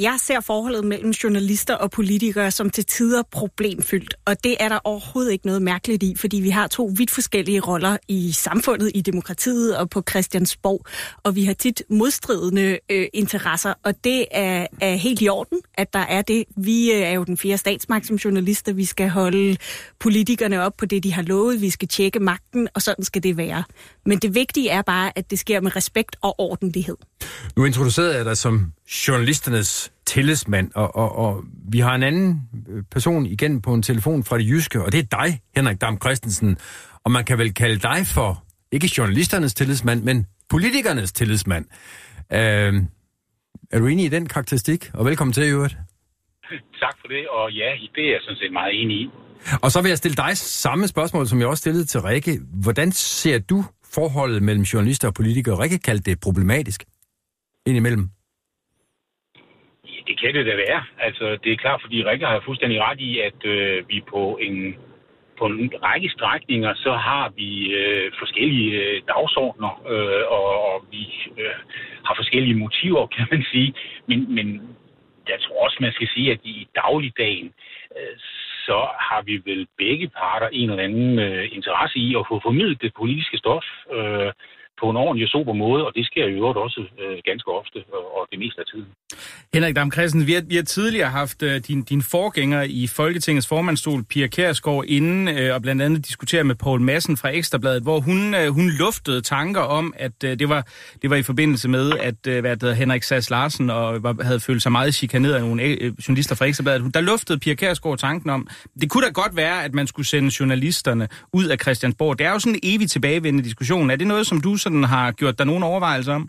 Jeg ser forholdet mellem journalister og politikere som til tider problemfyldt, og det er der overhovedet ikke noget mærkeligt i, fordi vi har to vidt forskellige roller i samfundet, i demokratiet og på Christiansborg, og vi har tit modstridende øh, interesser, og det er, er helt i orden, at der er det. Vi øh, er jo den fjerde statsmagt som journalister, vi skal holde politikerne op på det, de har lovet, vi skal tjekke magten, og sådan skal det være. Men det vigtige er bare, at det sker med respekt og ordentlighed. Nu introducerede jeg dig som journalisternes tillidsmand, og, og, og vi har en anden øh, person igen på en telefon fra det jyske, og det er dig, Henrik Dam Christensen. Og man kan vel kalde dig for, ikke journalisternes tillidsmand, men politikernes tillidsmand. Øh, er du enig i den karakteristik? Og velkommen til, øvrigt. Tak for det, og ja, det er jeg sådan set meget enig i. Og så vil jeg stille dig samme spørgsmål, som jeg også stillede til Rikke. Hvordan ser du forholdet mellem journalister og politikere? Rikke kaldte det problematisk indimellem. Det kan det da være. Altså, det er klart, fordi Rikke har fuldstændig ret i, at øh, vi på en, på en række strækninger, så har vi øh, forskellige øh, dagsordner, øh, og, og vi øh, har forskellige motiver, [LAUGHS] kan man sige. Men, men jeg tror også, man skal sige, at i dagligdagen, øh, så har vi vel begge parter en eller anden øh, interesse i at få formidlet det politiske stof øh, på en ordentlig og sober måde, og det sker i øvrigt også øh, ganske ofte, og, og det meste af tiden. Henrik Dam Christensen, vi har, vi har tidligere haft øh, din, din forgænger i Folketingets formandstol, Pia Kærsgaard, inden øh, og blandt andet diskutere med Poul Madsen fra Ekstrabladet, hvor hun, øh, hun luftede tanker om, at øh, det, var, det var i forbindelse med, at øh, hvad det hedder, Henrik Sass Larsen og var, havde følt sig meget chikaneret af nogle øh, øh journalister fra Ekstrabladet. Der luftede Pia Kærsgaard tanken om, det kunne da godt være, at man skulle sende journalisterne ud af Christiansborg. Det er jo sådan en evig tilbagevendende diskussion. Er det noget, som du sådan har gjort dig nogen overvejelser om?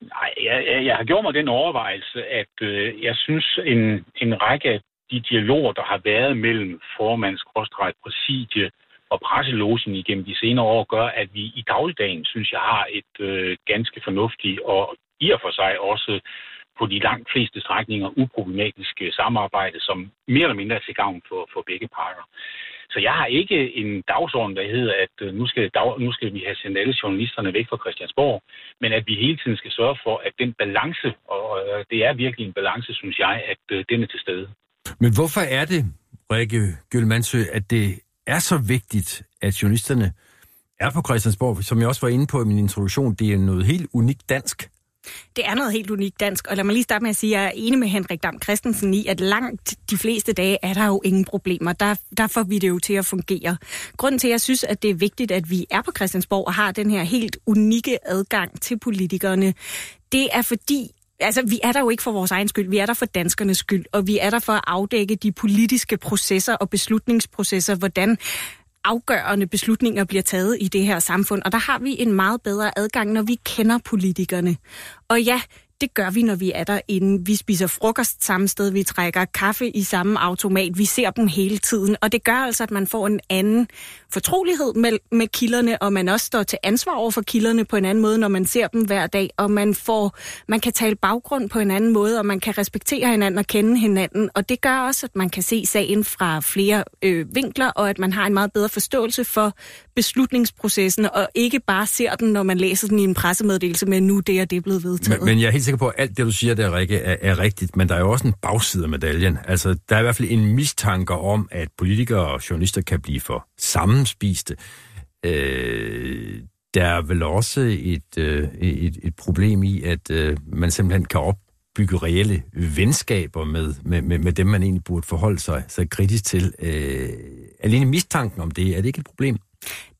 Nej, jeg, jeg, jeg har gjort mig den overvejelse, at øh, jeg synes, en, en række af de dialoger, der har været mellem formands præsidie og presselogen igennem de senere år, gør, at vi i dagligdagen, synes jeg, har et øh, ganske fornuftigt og i og for sig også på de langt fleste strækninger uproblematiske øh, samarbejde, som mere eller mindre er til gavn for, for begge parter. Så jeg har ikke en dagsorden, der hedder, at øh, nu skal, dag, nu skal vi have sendt alle journalisterne væk fra Christiansborg, men at vi hele tiden skal sørge for, at den balance, og det er virkelig en balance, synes jeg, at øh, den er til stede. Men hvorfor er det, Rikke Gølmansø, at det er så vigtigt, at journalisterne er på Christiansborg? Som jeg også var inde på i min introduktion, det er noget helt unikt dansk. Det er noget helt unikt dansk, og lad mig lige starte med at sige, at jeg er enig med Henrik Dam Christensen i, at langt de fleste dage er der jo ingen problemer. Der, der får vi det jo til at fungere. Grunden til, at jeg synes, at det er vigtigt, at vi er på Christiansborg og har den her helt unikke adgang til politikerne, det er fordi, Altså, vi er der jo ikke for vores egen skyld, vi er der for danskernes skyld, og vi er der for at afdække de politiske processer og beslutningsprocesser, hvordan afgørende beslutninger bliver taget i det her samfund. Og der har vi en meget bedre adgang, når vi kender politikerne. Og ja, det gør vi, når vi er derinde. Vi spiser frokost samme sted, vi trækker kaffe i samme automat, vi ser dem hele tiden, og det gør altså, at man får en anden fortrolighed med, med kilderne, og man også står til ansvar over for kilderne på en anden måde, når man ser dem hver dag, og man får, man kan tale baggrund på en anden måde, og man kan respektere hinanden og kende hinanden, og det gør også, at man kan se sagen fra flere øh, vinkler, og at man har en meget bedre forståelse for beslutningsprocessen, og ikke bare ser den, når man læser den i en pressemeddelelse med, nu det er det blevet vedtaget. Men, men jeg er helt sikker på, at alt det, du siger der, Rikke, er, er rigtigt, men der er jo også en bagside af medaljen. Altså, der er i hvert fald en mistanke om, at politikere og journalister kan blive for sammenspiste. Øh, der er vel også et, øh, et, et problem i, at øh, man simpelthen kan opbygge reelle venskaber med, med, med, med dem, man egentlig burde forholde sig, så kritisk til. Øh, alene mistanken om det, er det ikke et problem?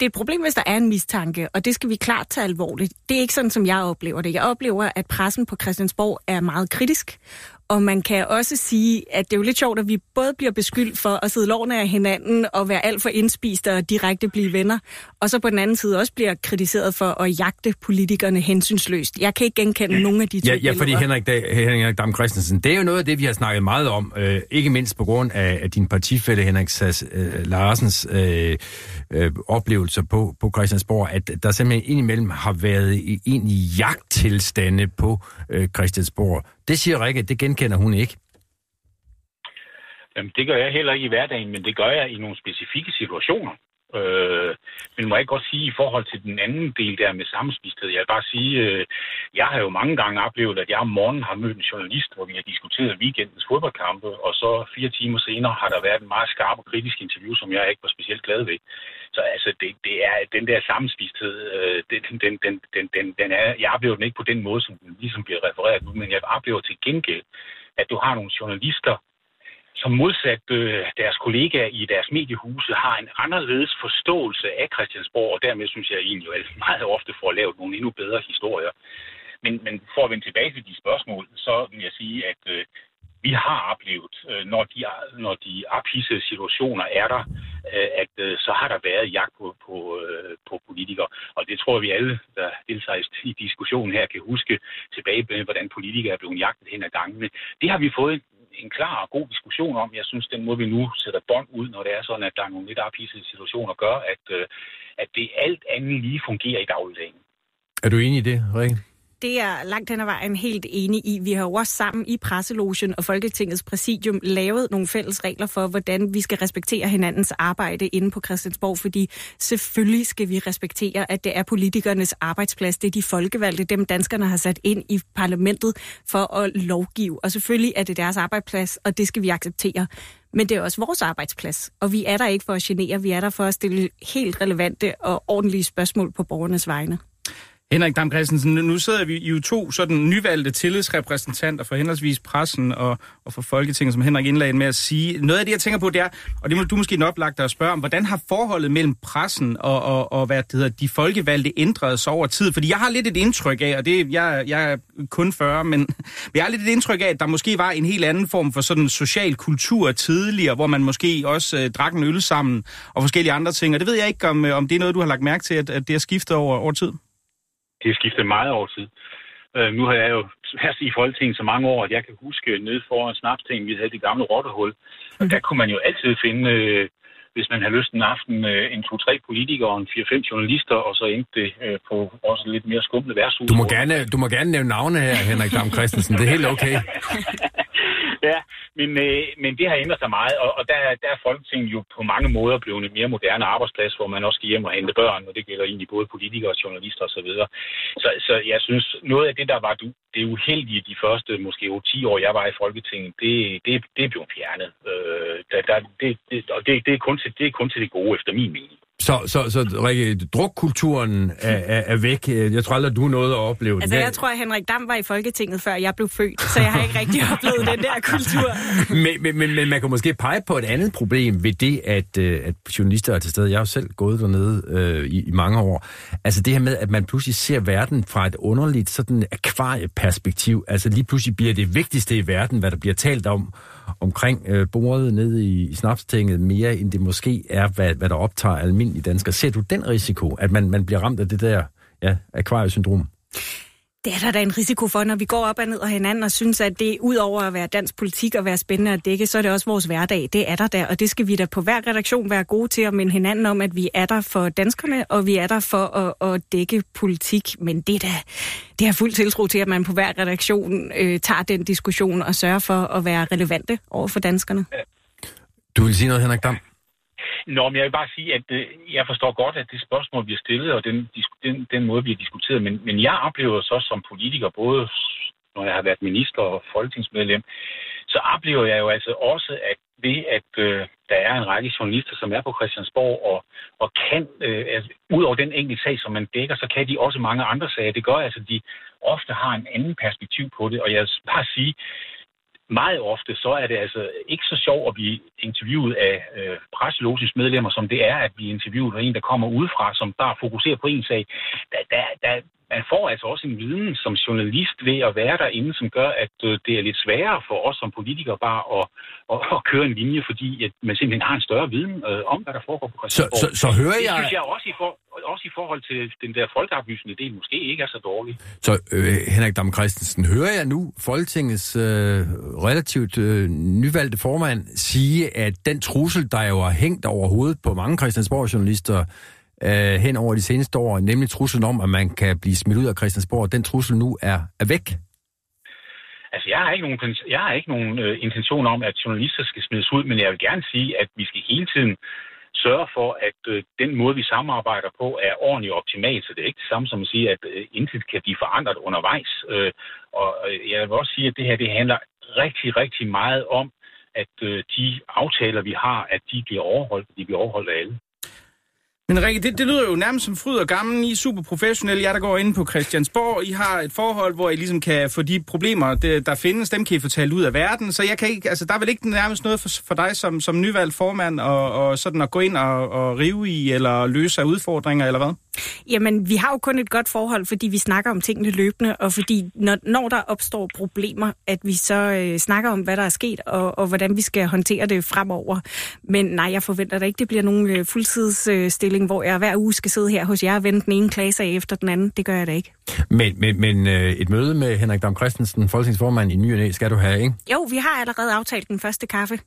Det er et problem, hvis der er en mistanke, og det skal vi klart tage alvorligt. Det er ikke sådan, som jeg oplever det. Jeg oplever, at pressen på Christiansborg er meget kritisk, og man kan også sige, at det er jo lidt sjovt, at vi både bliver beskyldt for at sidde lovende af hinanden og være alt for indspist og direkte blive venner, og så på den anden side også bliver kritiseret for at jagte politikerne hensynsløst. Jeg kan ikke genkende nogen af de to Ja, ja fordi Henrik, da, Henrik Dam Christensen, det er jo noget af det, vi har snakket meget om, øh, ikke mindst på grund af, af din partifælle Henrik Sass, øh, Larsens øh, øh, oplevelser på, på Christiansborg, at der simpelthen indimellem har været en jagttilstande på øh, Christiansborg. Det siger Rikke, det genkender hun ikke. Jamen, det gør jeg heller ikke i hverdagen, men det gør jeg i nogle specifikke situationer. Øh, men må jeg ikke godt sige i forhold til den anden del der med sammenspisthed, jeg vil bare sige, øh, jeg har jo mange gange oplevet, at jeg om morgenen har mødt en journalist, hvor vi har diskuteret weekendens fodboldkampe, og så fire timer senere har der været en meget skarp og kritisk interview, som jeg ikke var specielt glad ved. Så altså, det, det er den der sammenspisthed, øh, den, den, den, den, den, den er, jeg oplever den ikke på den måde, som den ligesom bliver refereret nu, men jeg oplever til gengæld, at du har nogle journalister, som modsat øh, deres kollegaer i deres mediehuse har en anderledes forståelse af Christiansborg, og dermed synes jeg egentlig at meget ofte får lavet nogle endnu bedre historier. Men, men for at vende tilbage til de spørgsmål, så vil jeg sige, at øh, vi har oplevet, øh, når de, når de ophidsede situationer er der, øh, at øh, så har der været jagt på, på, øh, på politikere. Og det tror vi alle, der deltager i diskussionen her, kan huske tilbage med, hvordan politikere er blevet jagtet hen ad gangene. Det har vi fået en klar og god diskussion om. Jeg synes, den måde, vi nu sætter bånd ud, når det er sådan, at der er nogle lidt ophissede situationer, gør, at, øh, at det alt andet lige fungerer i dagligdagen. Er du enig i det, Rikke? Det er langt hen ad vejen helt enig i. Vi har jo også sammen i Presselogen og Folketingets præsidium lavet nogle fælles regler for, hvordan vi skal respektere hinandens arbejde inde på Christiansborg, fordi selvfølgelig skal vi respektere, at det er politikernes arbejdsplads. Det er de folkevalgte, dem danskerne har sat ind i parlamentet for at lovgive. Og selvfølgelig er det deres arbejdsplads, og det skal vi acceptere. Men det er også vores arbejdsplads, og vi er der ikke for at genere, vi er der for at stille helt relevante og ordentlige spørgsmål på borgernes vegne. Henrik Dam Christensen, nu sidder vi jo to sådan nyvalgte tillidsrepræsentanter for henholdsvis pressen og, og for Folketinget, som Henrik indlagde med at sige. Noget af det, jeg tænker på, det er, og det må du måske nok lagt dig at spørge om, hvordan har forholdet mellem pressen og, og, og hvad det hedder, de folkevalgte ændret sig over tid? Fordi jeg har lidt et indtryk af, og det jeg, jeg er kun 40, men, [LAUGHS] men jeg har lidt et indtryk af, at der måske var en helt anden form for sådan social kultur tidligere, hvor man måske også øh, drak en øl sammen og forskellige andre ting. Og det ved jeg ikke, om, øh, om det er noget, du har lagt mærke til, at, at det har skiftet over, over tid det er skiftet meget over tid. Øh, nu har jeg jo været i Folketinget så mange år, at jeg kan huske nede foran snapsting, vi havde det gamle rottehul. Og der kunne man jo altid finde, øh, hvis man havde lyst en aften, øh, en to-tre politikere og en fire-fem journalister, og så endte det øh, på også lidt mere skumle værtshus. Du må gerne, du må gerne nævne navne her, Henrik Dam Christensen. Det er helt okay. [LAUGHS] ja, men, øh, men det har ændret sig meget, og, og der, der er Folketinget jo på mange måder blevet en mere moderne arbejdsplads, hvor man også skal hjem og hente børn, og det gælder egentlig både politikere, og journalister osv. Så, så, så jeg synes, noget af det, der var det uheldige de første måske 10 år, jeg var i Folketinget, det, det, det er blevet fjernet. Øh, der, der, det, det, og det, det, er kun til, det er kun til det gode, efter min mening. Så, så, så Rikke, drukkulturen er, er, er væk. Jeg tror aldrig, du noget at opleve Altså, jeg tror, at Henrik Dam var i Folketinget, før jeg blev født, så jeg har ikke rigtig [LAUGHS] oplevet den der kultur. men, men, men, men man kan måske pege på et andet problem ved det, at, øh, at journalister er til stede. Jeg har jo selv gået dernede øh, i, i mange år. Altså det her med, at man pludselig ser verden fra et underligt sådan akvarieperspektiv. Altså lige pludselig bliver det vigtigste i verden, hvad der bliver talt om omkring øh, bordet nede i, i snapstinget, mere end det måske er, hvad, hvad der optager almindelige danskere. Ser du den risiko, at man, man bliver ramt af det der ja, akvariesyndrom? Det er der da en risiko for, når vi går op og ned og hinanden og synes, at det ud over at være dansk politik og være spændende at dække, så er det også vores hverdag. Det er der der, og det skal vi da på hver redaktion være gode til at minde hinanden om, at vi er der for danskerne, og vi er der for at, at dække politik. Men det er da, det er fuld tiltro til, at man på hver redaktion øh, tager den diskussion og sørger for at være relevante over for danskerne. Du vil sige noget, Henrik Dam? Nå, men jeg vil bare sige, at øh, jeg forstår godt, at det spørgsmål bliver stillet, og den, den, den måde, vi diskuteret, men, men jeg oplever så som politiker, både når jeg har været minister og folketingsmedlem, så oplever jeg jo altså også, at ved at øh, der er en række journalister, som er på Christiansborg og, og kan, øh, altså, ud over den enkelte sag, som man dækker, så kan de også mange andre sager. Det gør altså, at de ofte har en anden perspektiv på det, og jeg vil bare sige, meget ofte, så er det altså ikke så sjovt at blive interviewet af øh, presselosens medlemmer, som det er at blive interviewet af en, der kommer udefra, som bare fokuserer på en sag. Der, der, der, man får altså også en viden som journalist ved at være derinde, som gør, at øh, det er lidt sværere for os som politikere bare at, at, at køre en linje, fordi at man simpelthen har en større viden øh, om, hvad der foregår på Christiansborg. Så, så, så hører jeg... Det synes jeg også i, for, også i forhold til den der folkeoplysende del måske ikke er så dårlig. Så øh, Henrik Dam Christensen, hører jeg nu Folketingets øh, relativt øh, nyvalgte formand sige, at den trussel, der jo har hængt over hovedet på mange Christiansborg-journalister, øh, hen over de seneste år, nemlig truslen om, at man kan blive smidt ud af Christiansborg, den trussel nu er, er væk? Altså, jeg har ikke nogen, jeg har ikke nogen øh, intention om, at journalister skal smides ud, men jeg vil gerne sige, at vi skal hele tiden sørge for, at øh, den måde, vi samarbejder på, er ordentligt og optimal. Så det er ikke det samme som at sige, at øh, intet kan blive forandret undervejs. Øh, og øh, jeg vil også sige, at det her det handler rigtig, rigtig meget om, at øh, de aftaler, vi har, at de bliver overholdt, de bliver overholdt af alle. Men Rikke, det, det lyder jo nærmest som fryd og gammel. I er super professionelle, jeg der går ind på Christiansborg. I har et forhold, hvor I ligesom kan få de problemer, der findes, dem kan I få talt ud af verden. Så jeg kan ikke, altså, der er vel ikke nærmest noget for, for dig som, som nyvalgt formand og, og sådan at gå ind og, og rive i eller løse af udfordringer, eller hvad? Jamen, vi har jo kun et godt forhold, fordi vi snakker om tingene løbende, og fordi når, når der opstår problemer, at vi så øh, snakker om, hvad der er sket, og, og hvordan vi skal håndtere det fremover. Men nej, jeg forventer da ikke, det bliver nogen øh, fuldtidsstilling, hvor jeg hver uge skal sidde her hos jer og vende den ene klasse efter den anden. Det gør jeg da ikke. Men, men, men øh, et møde med Henrik Dam Christensen, folketingsformand i Ny skal du have, ikke? Jo, vi har allerede aftalt den første kaffe.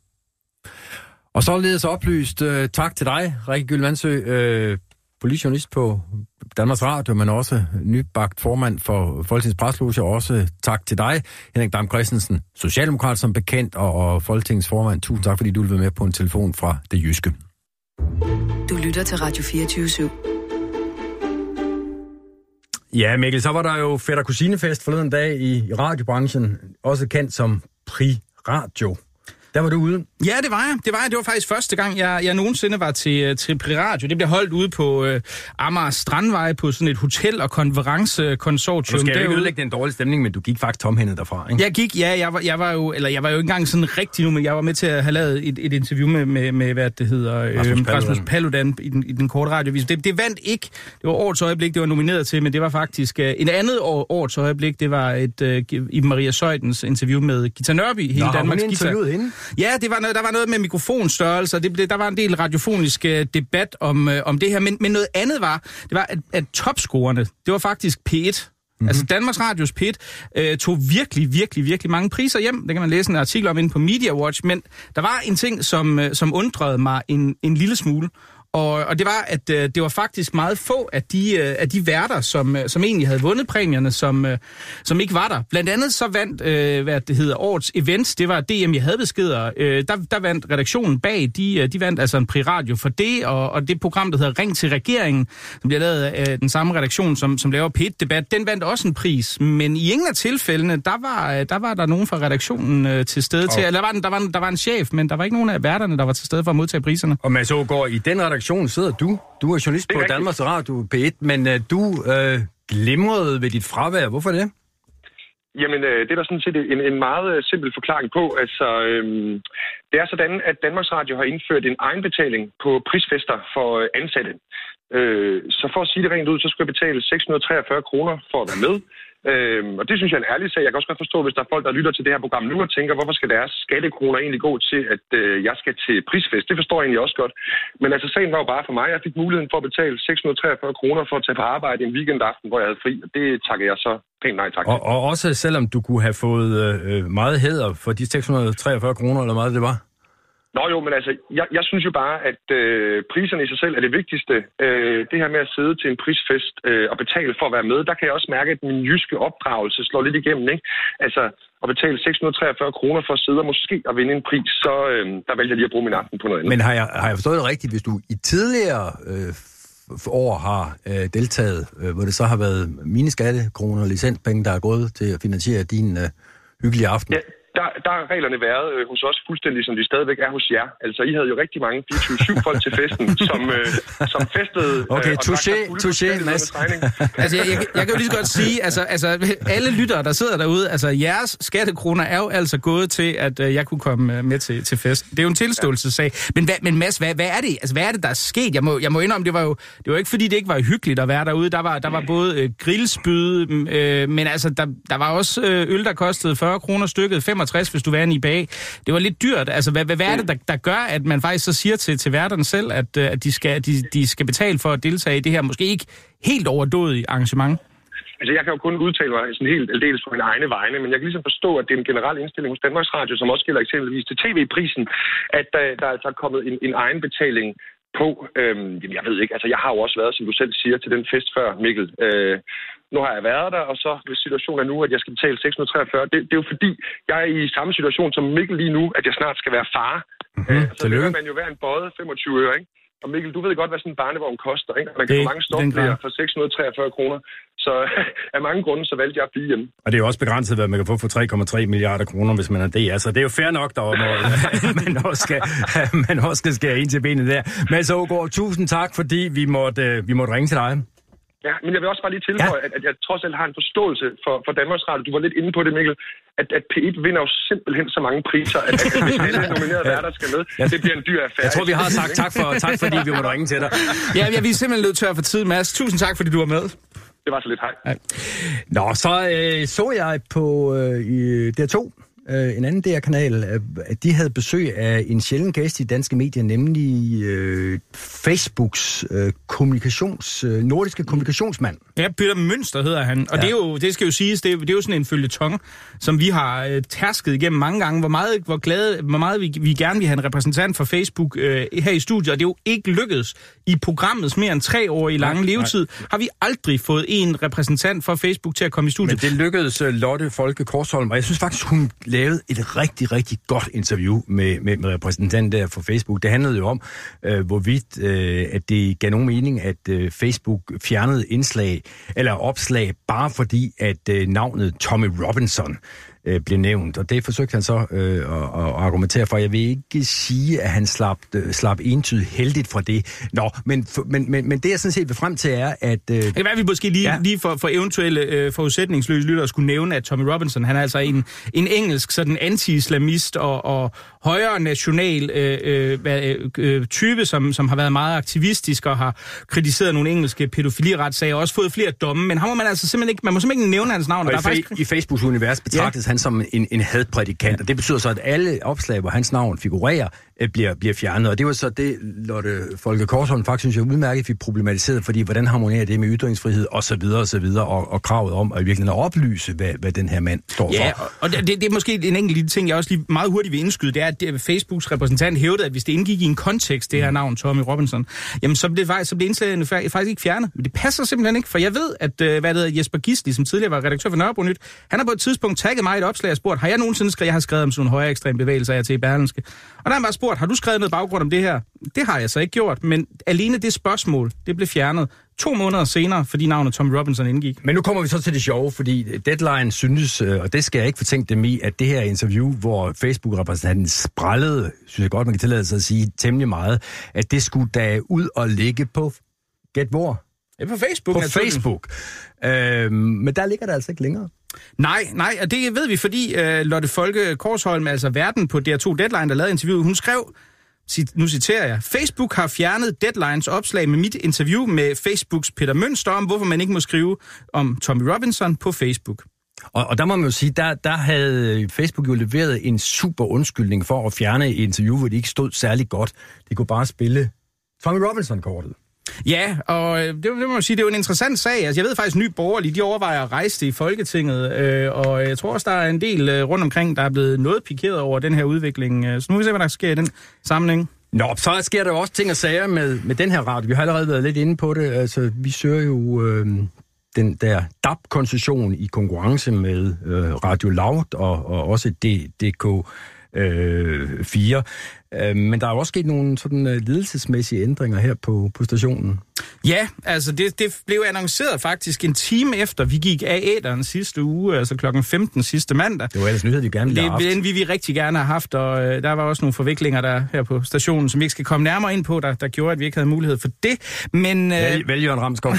Og således oplyst, øh, tak til dig, Rikke Gylvansø, øh, politijournalist på Danmarks Radio, men også nybagt formand for Folketingets Presloge, og også tak til dig, Henrik Dam Christensen, socialdemokrat som bekendt, og, og Folketingets formand. Tusind tak, fordi du vil være med på en telefon fra det jyske. Du lytter til Radio 24 /7. Ja, Mikkel, så var der jo fætter kusinefest forleden dag i radiobranchen, også kendt som Pri Radio. Der var du ude. Ja, det var jeg. Det var jeg. Det var faktisk første gang, jeg, jeg nogensinde var til, øh, til Radio. Det blev holdt ude på uh, Amager Strandvej på sådan et hotel- og konferencekonsortium. Du skal jo ikke udlægge den dårlige stemning, men du gik faktisk tomhændet derfra, ikke? Jeg gik, ja. Jeg var, jeg var jo, eller jeg var jo ikke engang sådan rigtig nu, men jeg var med til at have lavet et, et interview med, med, med, hvad det hedder, Rasmus, øh, Paludan. Rasmus Paludan i den, i den korte radiovis. Det, det vandt ikke. Det var årets øjeblik, det var nomineret til, men det var faktisk uh, en andet år, årets øjeblik. Det var et uh, i Maria Søjdens interview med Gita Nørby, hele Nå, Danmarks Gita. Ja, det var noget, der var noget med mikrofonstørrelse, det, det, der var en del radiofonisk uh, debat om, uh, om det her, men, men noget andet var, det var, at, at topscorerne, det var faktisk P1. Mm-hmm. Altså Danmarks Radios P1 øh, tog virkelig, virkelig, virkelig mange priser hjem. Det kan man læse en artikel om inde på Media Watch. Men der var en ting, som, øh, som undrede mig en, en lille smule. Og, og det var, at øh, det var faktisk meget få af de, øh, af de værter, som, øh, som egentlig havde vundet præmierne, som, øh, som ikke var der. Blandt andet så vandt, øh, hvad det hedder, årets events, det var DM, jeg havde beskeder. Øh, der, der vandt redaktionen bag, de, øh, de vandt altså en pri-radio for det, og, og det program, der hedder Ring til regeringen, som bliver lavet af den samme redaktion, som, som laver P1-debat, den vandt også en pris. Men i ingen af tilfældene, der var øh, der, var der nogen fra redaktionen øh, til stede okay. til, eller der var, der, var, der var en chef, men der var ikke nogen af værterne, der var til stede for at modtage priserne. Og man så går i den redaktion redaktion sidder du. Du er journalist på rigtigt. Danmarks Radio P1, men uh, du uh, glimrede ved dit fravær. Hvorfor det? Jamen, øh, det er der sådan set en, en meget simpel forklaring på. Altså, øhm, det er sådan, at Danmarks Radio har indført en egenbetaling på prisfester for ansatte. Øh, så for at sige det rent ud, så skal jeg betale 643 kroner for at være med. Øhm, og det synes jeg er en ærlig sag. Jeg kan også godt forstå, hvis der er folk, der lytter til det her program nu og tænker, hvorfor skal deres skattekroner egentlig gå til, at øh, jeg skal til prisfest? Det forstår jeg egentlig også godt. Men altså, sagen var jo bare for mig. Jeg fik muligheden for at betale 643 kroner for at tage på arbejde en weekendaften, hvor jeg havde fri, og det takker jeg så pænt nej tak. Og, og også selvom du kunne have fået øh, øh meget hæder for de 643 kroner, eller meget det var? Nå jo, men altså, jeg, jeg synes jo bare, at øh, priserne i sig selv er det vigtigste. Øh, det her med at sidde til en prisfest øh, og betale for at være med, der kan jeg også mærke, at min jyske opdragelse slår lidt igennem. Ikke? Altså, at betale 643 kroner for at sidde og måske at vinde en pris, så øh, der vælger jeg lige at bruge min aften på noget andet. Men har jeg, har jeg forstået det rigtigt, hvis du i tidligere øh, år har øh, deltaget, øh, hvor det så har været mine skattekroner og licenspenge, der er gået til at finansiere din øh, hyggelige aften? Ja, der, der har reglerne været øh, hos os fuldstændig, som de stadigvæk er hos jer. Altså, I havde jo rigtig mange 24-7 folk til festen, [LAUGHS] som, øh, som festede... Øh, Okay, og touché, touché, Mads. regning. [LAUGHS] Altså, jeg, jeg, jeg kan jo lige så godt sige, altså, altså, alle lyttere, der sidder derude, altså, jeres skattekroner er jo altså gået til, at øh, jeg kunne komme øh, med til, til fest. Det er jo en tilståelsessag. Men, hvad, men Mads, hvad, hvad, er det, altså, hvad er det, der er sket? Jeg må, jeg må indrømme, det var jo det var ikke, fordi det ikke var hyggeligt at være derude. Der var, der var både øh, grillspyd, øh, men altså, der, der var også øh, øl, der kostede 40 kroner stykket, 65, hvis du var i bag. Det var lidt dyrt. Altså, hvad, hvad, er det, der, der gør, at man faktisk så siger til, til værterne selv, at, øh, at de, skal, de, de skal betale for at deltage i det her måske ikke helt overdådige arrangement? Altså, jeg kan jo kun udtale mig sådan helt aldeles på mine egne vegne, men jeg kan ligesom forstå, at det er en generel indstilling hos Danmarks Radio, som også gælder eksempelvis til tv-prisen, at der, der er altså kommet en, en egenbetaling på. Øhm, jeg ved ikke, altså jeg har jo også været, som du selv siger, til den fest før, Mikkel. Øh, nu har jeg været der, og så hvis situationen er nu, at jeg skal betale 643. Det, det er jo fordi, jeg er i samme situation som Mikkel lige nu, at jeg snart skal være far. Mm-hmm. Øh, så det Tillykke. man jo være en bøjet 25 øre, ikke? Og Mikkel, du ved godt, hvad sådan en barnevogn koster, ikke? Man kan få mange grad. for 643 kroner. Så [LAUGHS] af mange grunde, så valgte jeg at blive hjemme. Og det er jo også begrænset, hvad man kan få for 3,3 milliarder kroner, hvis man er det. Altså, det er jo fair nok, der når [LAUGHS] man, også skal, [LAUGHS] man også skal skære ind til benet der. Men så Ågaard, tusind tak, fordi vi måtte, øh, vi måtte ringe til dig. Ja, men jeg vil også bare lige tilføje, ja. at, at jeg trods alt har en forståelse for, for Danmarks Radio. Du var lidt inde på det, Mikkel. At, at P1 vinder jo simpelthen så mange priser, at, at hvis alle nominerede værter skal med, det bliver en dyr affære. Jeg tror, vi har sagt tak, for, tak fordi vi måtte ringe til dig. Ja, ja, vi er simpelthen nødt tør for tid, Mads. Tusind tak, fordi du var med. Det var så lidt hej. Nå, så øh, så jeg på øh, i DR2, øh, en anden DR-kanal, øh, de havde besøg af en sjælden gæst i danske medier, nemlig øh, Facebooks øh, kommunikations, øh, nordiske kommunikationsmand. Ja, Peter Mønster hedder han. Og ja. det, er jo, det skal jo siges, det er, det er jo sådan en følgetong, som vi har øh, tærsket igennem mange gange. Hvor meget, hvor glade, hvor meget vi, vi gerne vil have en repræsentant for Facebook øh, her i studiet, og det er jo ikke lykkedes. I programmets mere end tre år i lange levetid har vi aldrig fået en repræsentant for Facebook til at komme i Men studiet. det lykkedes øh, Lotte Folke Korsholm, og jeg synes faktisk, hun lavet et rigtig, rigtig godt interview med, med, med repræsentanten der for Facebook. Det handlede jo om, øh, hvorvidt øh, at det gav nogen mening, at øh, Facebook fjernede indslag eller opslag, bare fordi, at øh, navnet Tommy Robinson øh, blev nævnt. Og det forsøgte han så øh, at, at argumentere for. Jeg vil ikke sige, at han slap, øh, slap entydigt heldigt fra det. Nå, men, men, men, men det jeg sådan set vil frem til er, at... Øh, Det kan være, at vi måske lige, Ja. lige for, for eventuelle øh, forudsætningsløse lyttere skulle nævne, at Tommy Robinson, han er altså en, en engelsk sådan anti-islamist og, og højere national øh, øh, øh, øh, type, som, som har været meget aktivistisk og har kritiseret nogle engelske pædofiliretssager og også fået flere domme, men ham må man altså simpelthen ikke, man må simpelthen ikke nævne hans navn. Og og i, der er fa- faktisk, i Facebooks univers betragtes ja han som en, en hadprædikant, og det betyder så, at alle opslag, hvor hans navn figurerer, bliver, bliver fjernet. Og det var så det, Lotte Folke Korsholm faktisk synes jeg udmærket fik problematiseret, fordi hvordan harmonerer det med ytringsfrihed og så videre og så videre, og, og kravet om at virkelig oplyse, hvad, hvad den her mand står Ja, for. og- og det, det er måske en enkelt lille ting, jeg også lige meget hurtigt vil indskyde, det er, at Facebooks repræsentant hævdede, at hvis det indgik i en kontekst, det her navn, Tommy Robinson, jamen så blev, så blev indslagene fa- faktisk ikke fjernet. Men det passer simpelthen ikke, for jeg ved, at øh, hvad det hedder, Jesper Gisli, som tidligere var redaktør for Nørrebro Nyt, han har på et tidspunkt tagget mig et opslag og spurgt, har jeg nogensinde skrevet, jeg har skrevet om sådan nogle højere ekstreme bevægelser, jeg til i Berlinske. Og der har han bare spurgt, har du skrevet noget baggrund om det her? Det har jeg så ikke gjort, men alene det spørgsmål, det blev fjernet to måneder senere, fordi navnet Tommy Robinson indgik. Men nu kommer vi så til det sjove, fordi Deadline synes, øh, og det skal jeg ikke fortænke dem i, at det her interview, hvor Facebook-repræsentanten sprællede, synes jeg godt, man kan tillade sig at sige, temmelig meget, at det skulle da ud og ligge på, gæt hvor? Ja, på Facebook. På naturligvis. Facebook. Øh, men der ligger det altså ikke længere. Nej, nej, og det ved vi, fordi uh, Lotte Folke Korsholm, altså verden på DR2 Deadline, der lavede interviewet, hun skrev, cit- nu citerer jeg, Facebook har fjernet Deadlines opslag med mit interview med Facebooks Peter Mønster om, hvorfor man ikke må skrive om Tommy Robinson på Facebook. Og, og der må man jo sige, der, der havde Facebook jo leveret en super undskyldning for at fjerne et interview, hvor det ikke stod særlig godt. Det kunne bare spille Tommy Robinson-kortet. Ja, og øh, det, det må man sige, det er jo en interessant sag. Altså, jeg ved faktisk, at Ny Borgerlige, de overvejer at rejse det i Folketinget, øh, og jeg tror også, der er en del øh, rundt omkring, der er blevet noget pikeret over den her udvikling. Øh, så nu vil vi se, hvad der sker i den sammenhæng. Nå, så sker der jo også ting og sager med, med den her radio. Vi har allerede været lidt inde på det. Altså, vi søger jo øh, den der DAB-koncession i konkurrence med øh, Radio Loud og, og også DK øh, 4. Øh, men der er jo også sket nogle sådan øh, ledelsesmæssige ændringer her på, på stationen. Ja, altså det, det blev annonceret faktisk en time efter, vi gik af æderen sidste uge, altså klokken 15 sidste mandag. Det var ellers nyhed, vi gerne ville have haft. Vi, vi rigtig gerne have haft, og øh, der var også nogle forviklinger der her på stationen, som vi ikke skal komme nærmere ind på, der, der gjorde, at vi ikke havde mulighed for det. Men, øh... Vælg, Jørgen Ramskov.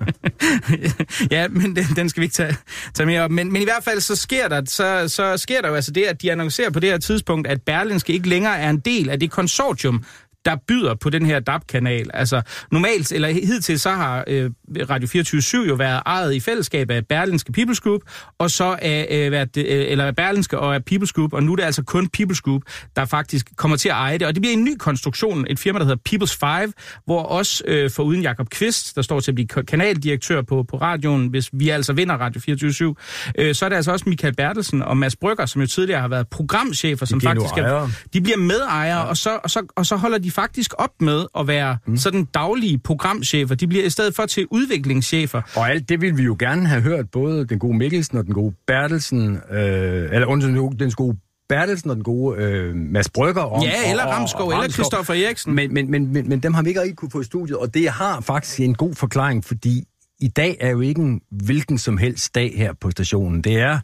[LAUGHS] ja, men den, den skal vi ikke tage, tage mere op. Men, men i hvert fald så sker der, så, så sker der jo altså det, at de annoncerer på det her tidspunkt, at Berlinske ikke længere er en del af det konsortium, der byder på den her DAB-kanal. Altså normalt, eller hidtil, så har øh, Radio 24 jo været ejet i fællesskab af Berlinske People's Group, og så af, øh, været, øh, eller Berlinske og af People's Group, og nu er det altså kun People's Group, der faktisk kommer til at eje det. Og det bliver en ny konstruktion, et firma, der hedder People's Five, hvor også øh, for uden Jakob Kvist, der står til at blive kanaldirektør på, på radioen, hvis vi altså vinder Radio 24 øh, så er det altså også Michael Bertelsen og Mads Brygger, som jo tidligere har været programchefer, som faktisk er, de bliver medejere, ja. og, så, og, så, og så holder de faktisk op med at være mm. sådan daglige programchefer. De bliver i stedet for til udviklingschefer. Og alt det vil vi jo gerne have hørt, både den gode Mikkelsen og den gode Bertelsen, øh, eller undskyld, den gode Bertelsen og den gode øh, Mads Brygger om. Ja, eller Ramskov, eller Christoffer Eriksen. Men, men, men, men, men dem har vi ikke rigtig kunne få i studiet, og det har faktisk en god forklaring, fordi i dag er jo ikke en hvilken som helst dag her på stationen. Det er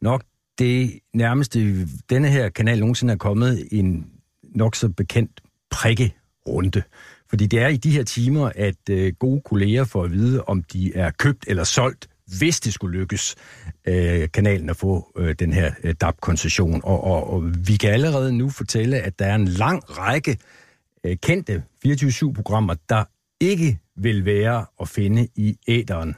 nok det nærmeste, denne her kanal nogensinde er kommet en nok så bekendt prikkerunde. Fordi det er i de her timer, at øh, gode kolleger får at vide, om de er købt eller solgt, hvis det skulle lykkes øh, kanalen at få øh, den her øh, DAB-koncession. Og, og, og vi kan allerede nu fortælle, at der er en lang række øh, kendte 24-7-programmer, der ikke vil være at finde i æderen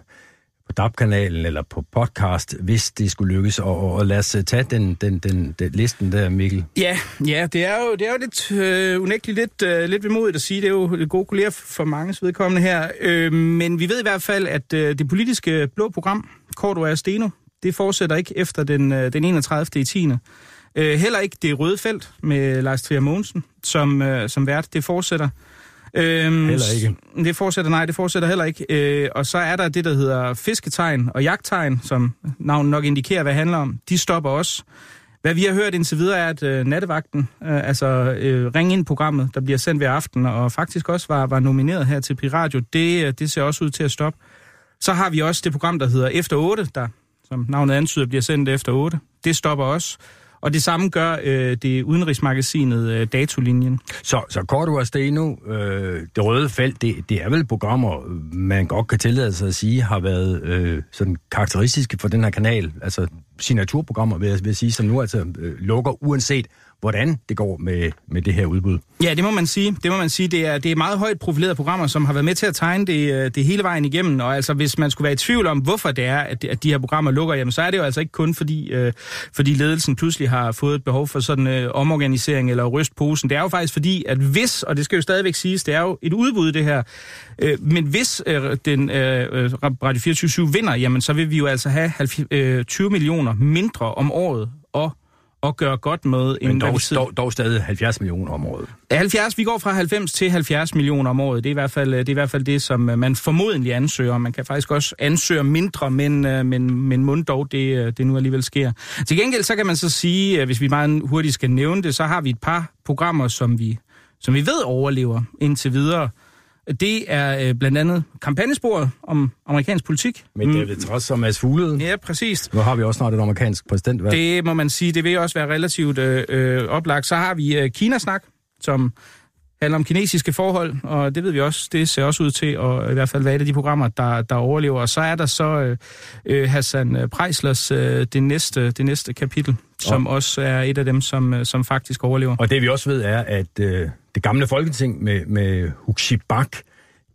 på DAP-kanalen eller på podcast, hvis det skulle lykkes. Og, og lad os øh, tage den, den, den, den listen der, Mikkel. Ja, ja det, er jo, det er jo lidt øh, unægteligt lidt, øh, lidt vemodigt at sige. Det er jo gode kolleger for mange vedkommende her. Øh, men vi ved i hvert fald, at øh, det politiske blå program, Korto og Steno, det fortsætter ikke efter den, øh, den 31. i 10. Øh, heller ikke det røde felt med Lars Trier Mogensen som, øh, som vært. Det fortsætter. Øhm, heller ikke. Det fortsætter, nej, det fortsætter heller ikke. Øh, og så er der det, der hedder fisketegn og jagttegn, som navnet nok indikerer, hvad det handler om. De stopper også. Hvad vi har hørt indtil videre er, at øh, nattevagten, øh, altså øh, ring ind programmet, der bliver sendt hver aften, og faktisk også var, var nomineret her til Piradio, det, øh, det ser også ud til at stoppe. Så har vi også det program, der hedder Efter 8, der, som navnet antyder, bliver sendt efter 8. Det stopper også. Og det samme gør øh, det udenrigsmagasinet øh, Datolinjen. Så, så Cordua Steno, øh, det røde felt, det, det er vel programmer, man godt kan tillade sig at sige, har været øh, sådan karakteristiske for den her kanal. Altså signaturprogrammer, vil jeg, vil jeg sige, som nu altså øh, lukker uanset hvordan det går med, med det her udbud. Ja, det må man sige. Det må man sige. Det er, det er meget højt profilerede programmer, som har været med til at tegne det, øh, det hele vejen igennem. Og altså, hvis man skulle være i tvivl om, hvorfor det er, at, at de her programmer lukker, jamen, så er det jo altså ikke kun fordi, øh, fordi ledelsen pludselig har fået et behov for sådan øh, omorganisering eller rystposen. Det er jo faktisk fordi, at hvis, og det skal jo stadigvæk siges, det er jo et udbud det her, øh, men hvis øh, den øh, øh Radio 24 vinder, jamen, så vil vi jo altså have 20 øh, millioner mindre om året og at gøre godt med. Men dog, dog, dog stadig 70 millioner om året. 70, vi går fra 90 til 70 millioner om året. Det er i hvert fald det, er i hvert fald det som øh, man formodentlig ansøger. Man kan faktisk også ansøge mindre, men, øh, men, men mund dog det, øh, det nu alligevel sker. Til gengæld så kan man så sige, hvis vi meget hurtigt skal nævne det, så har vi et par programmer, som vi, som vi ved overlever indtil videre. Det er øh, blandt andet kampagnesporet om amerikansk politik. Med David Trods og Mads Fuglede. Ja, præcis. Nu har vi også snart et amerikansk præsident. Det må man sige, det vil også være relativt øh, øh, oplagt. Så har vi øh, Kinasnak, som handler om kinesiske forhold, og det ved vi også, det ser også ud til at i hvert fald være et af de programmer, der, der overlever. Og så er der så øh, øh Hassan Preislers øh, det, næste, det næste kapitel, som og. også er et af dem, som, øh, som faktisk overlever. Og det vi også ved er, at øh, det gamle folketing med, med Huxi Bak,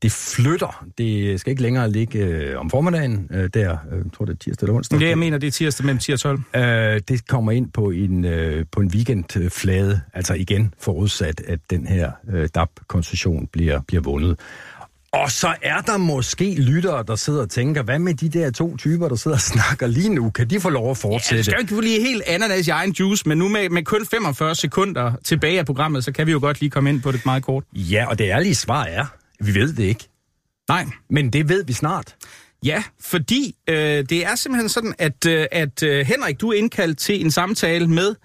det flytter. Det skal ikke længere ligge øh, om formiddagen, øh, der, øh, jeg tror det er tirsdag eller onsdag. Det jeg mener, det er tirsdag mellem 10 og 12. Øh, det kommer ind på en, øh, på en weekendflade, altså igen forudsat, at den her øh, DAP-koncession bliver, bliver vundet. Og så er der måske lyttere, der sidder og tænker, hvad med de der to typer, der sidder og snakker lige nu? Kan de få lov at fortsætte? Ja, skal jo ikke få lige helt ananas i egen juice, men nu med, med kun 45 sekunder tilbage af programmet, så kan vi jo godt lige komme ind på det meget kort. Ja, og det ærlige svar er, vi ved det ikke. Nej. Men det ved vi snart. Ja, fordi øh, det er simpelthen sådan, at, øh, at øh, Henrik, du er indkaldt til en samtale med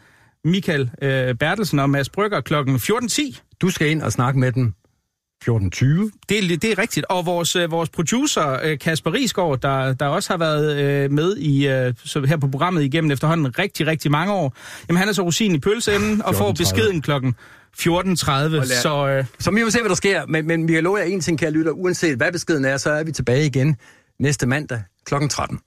Michael øh, Bertelsen og Mads Brygger kl. 14.10. Du skal ind og snakke med dem 14.20. Det, er- det er rigtigt. Og vores, øh, vores producer, øh, Kasper Risgaard, der, der også har været øh, med i, øh, så her på programmet igennem efterhånden rigtig, rigtig mange år, jamen han er så rosin i pølseenden og får 14.30. beskeden klokken 14.30. Så øh, Så vi må se, hvad der sker. Men, men vi kan love jer en ting, kære lytter. Uanset hvad beskeden er, så er vi tilbage igen næste mandag kl. 13.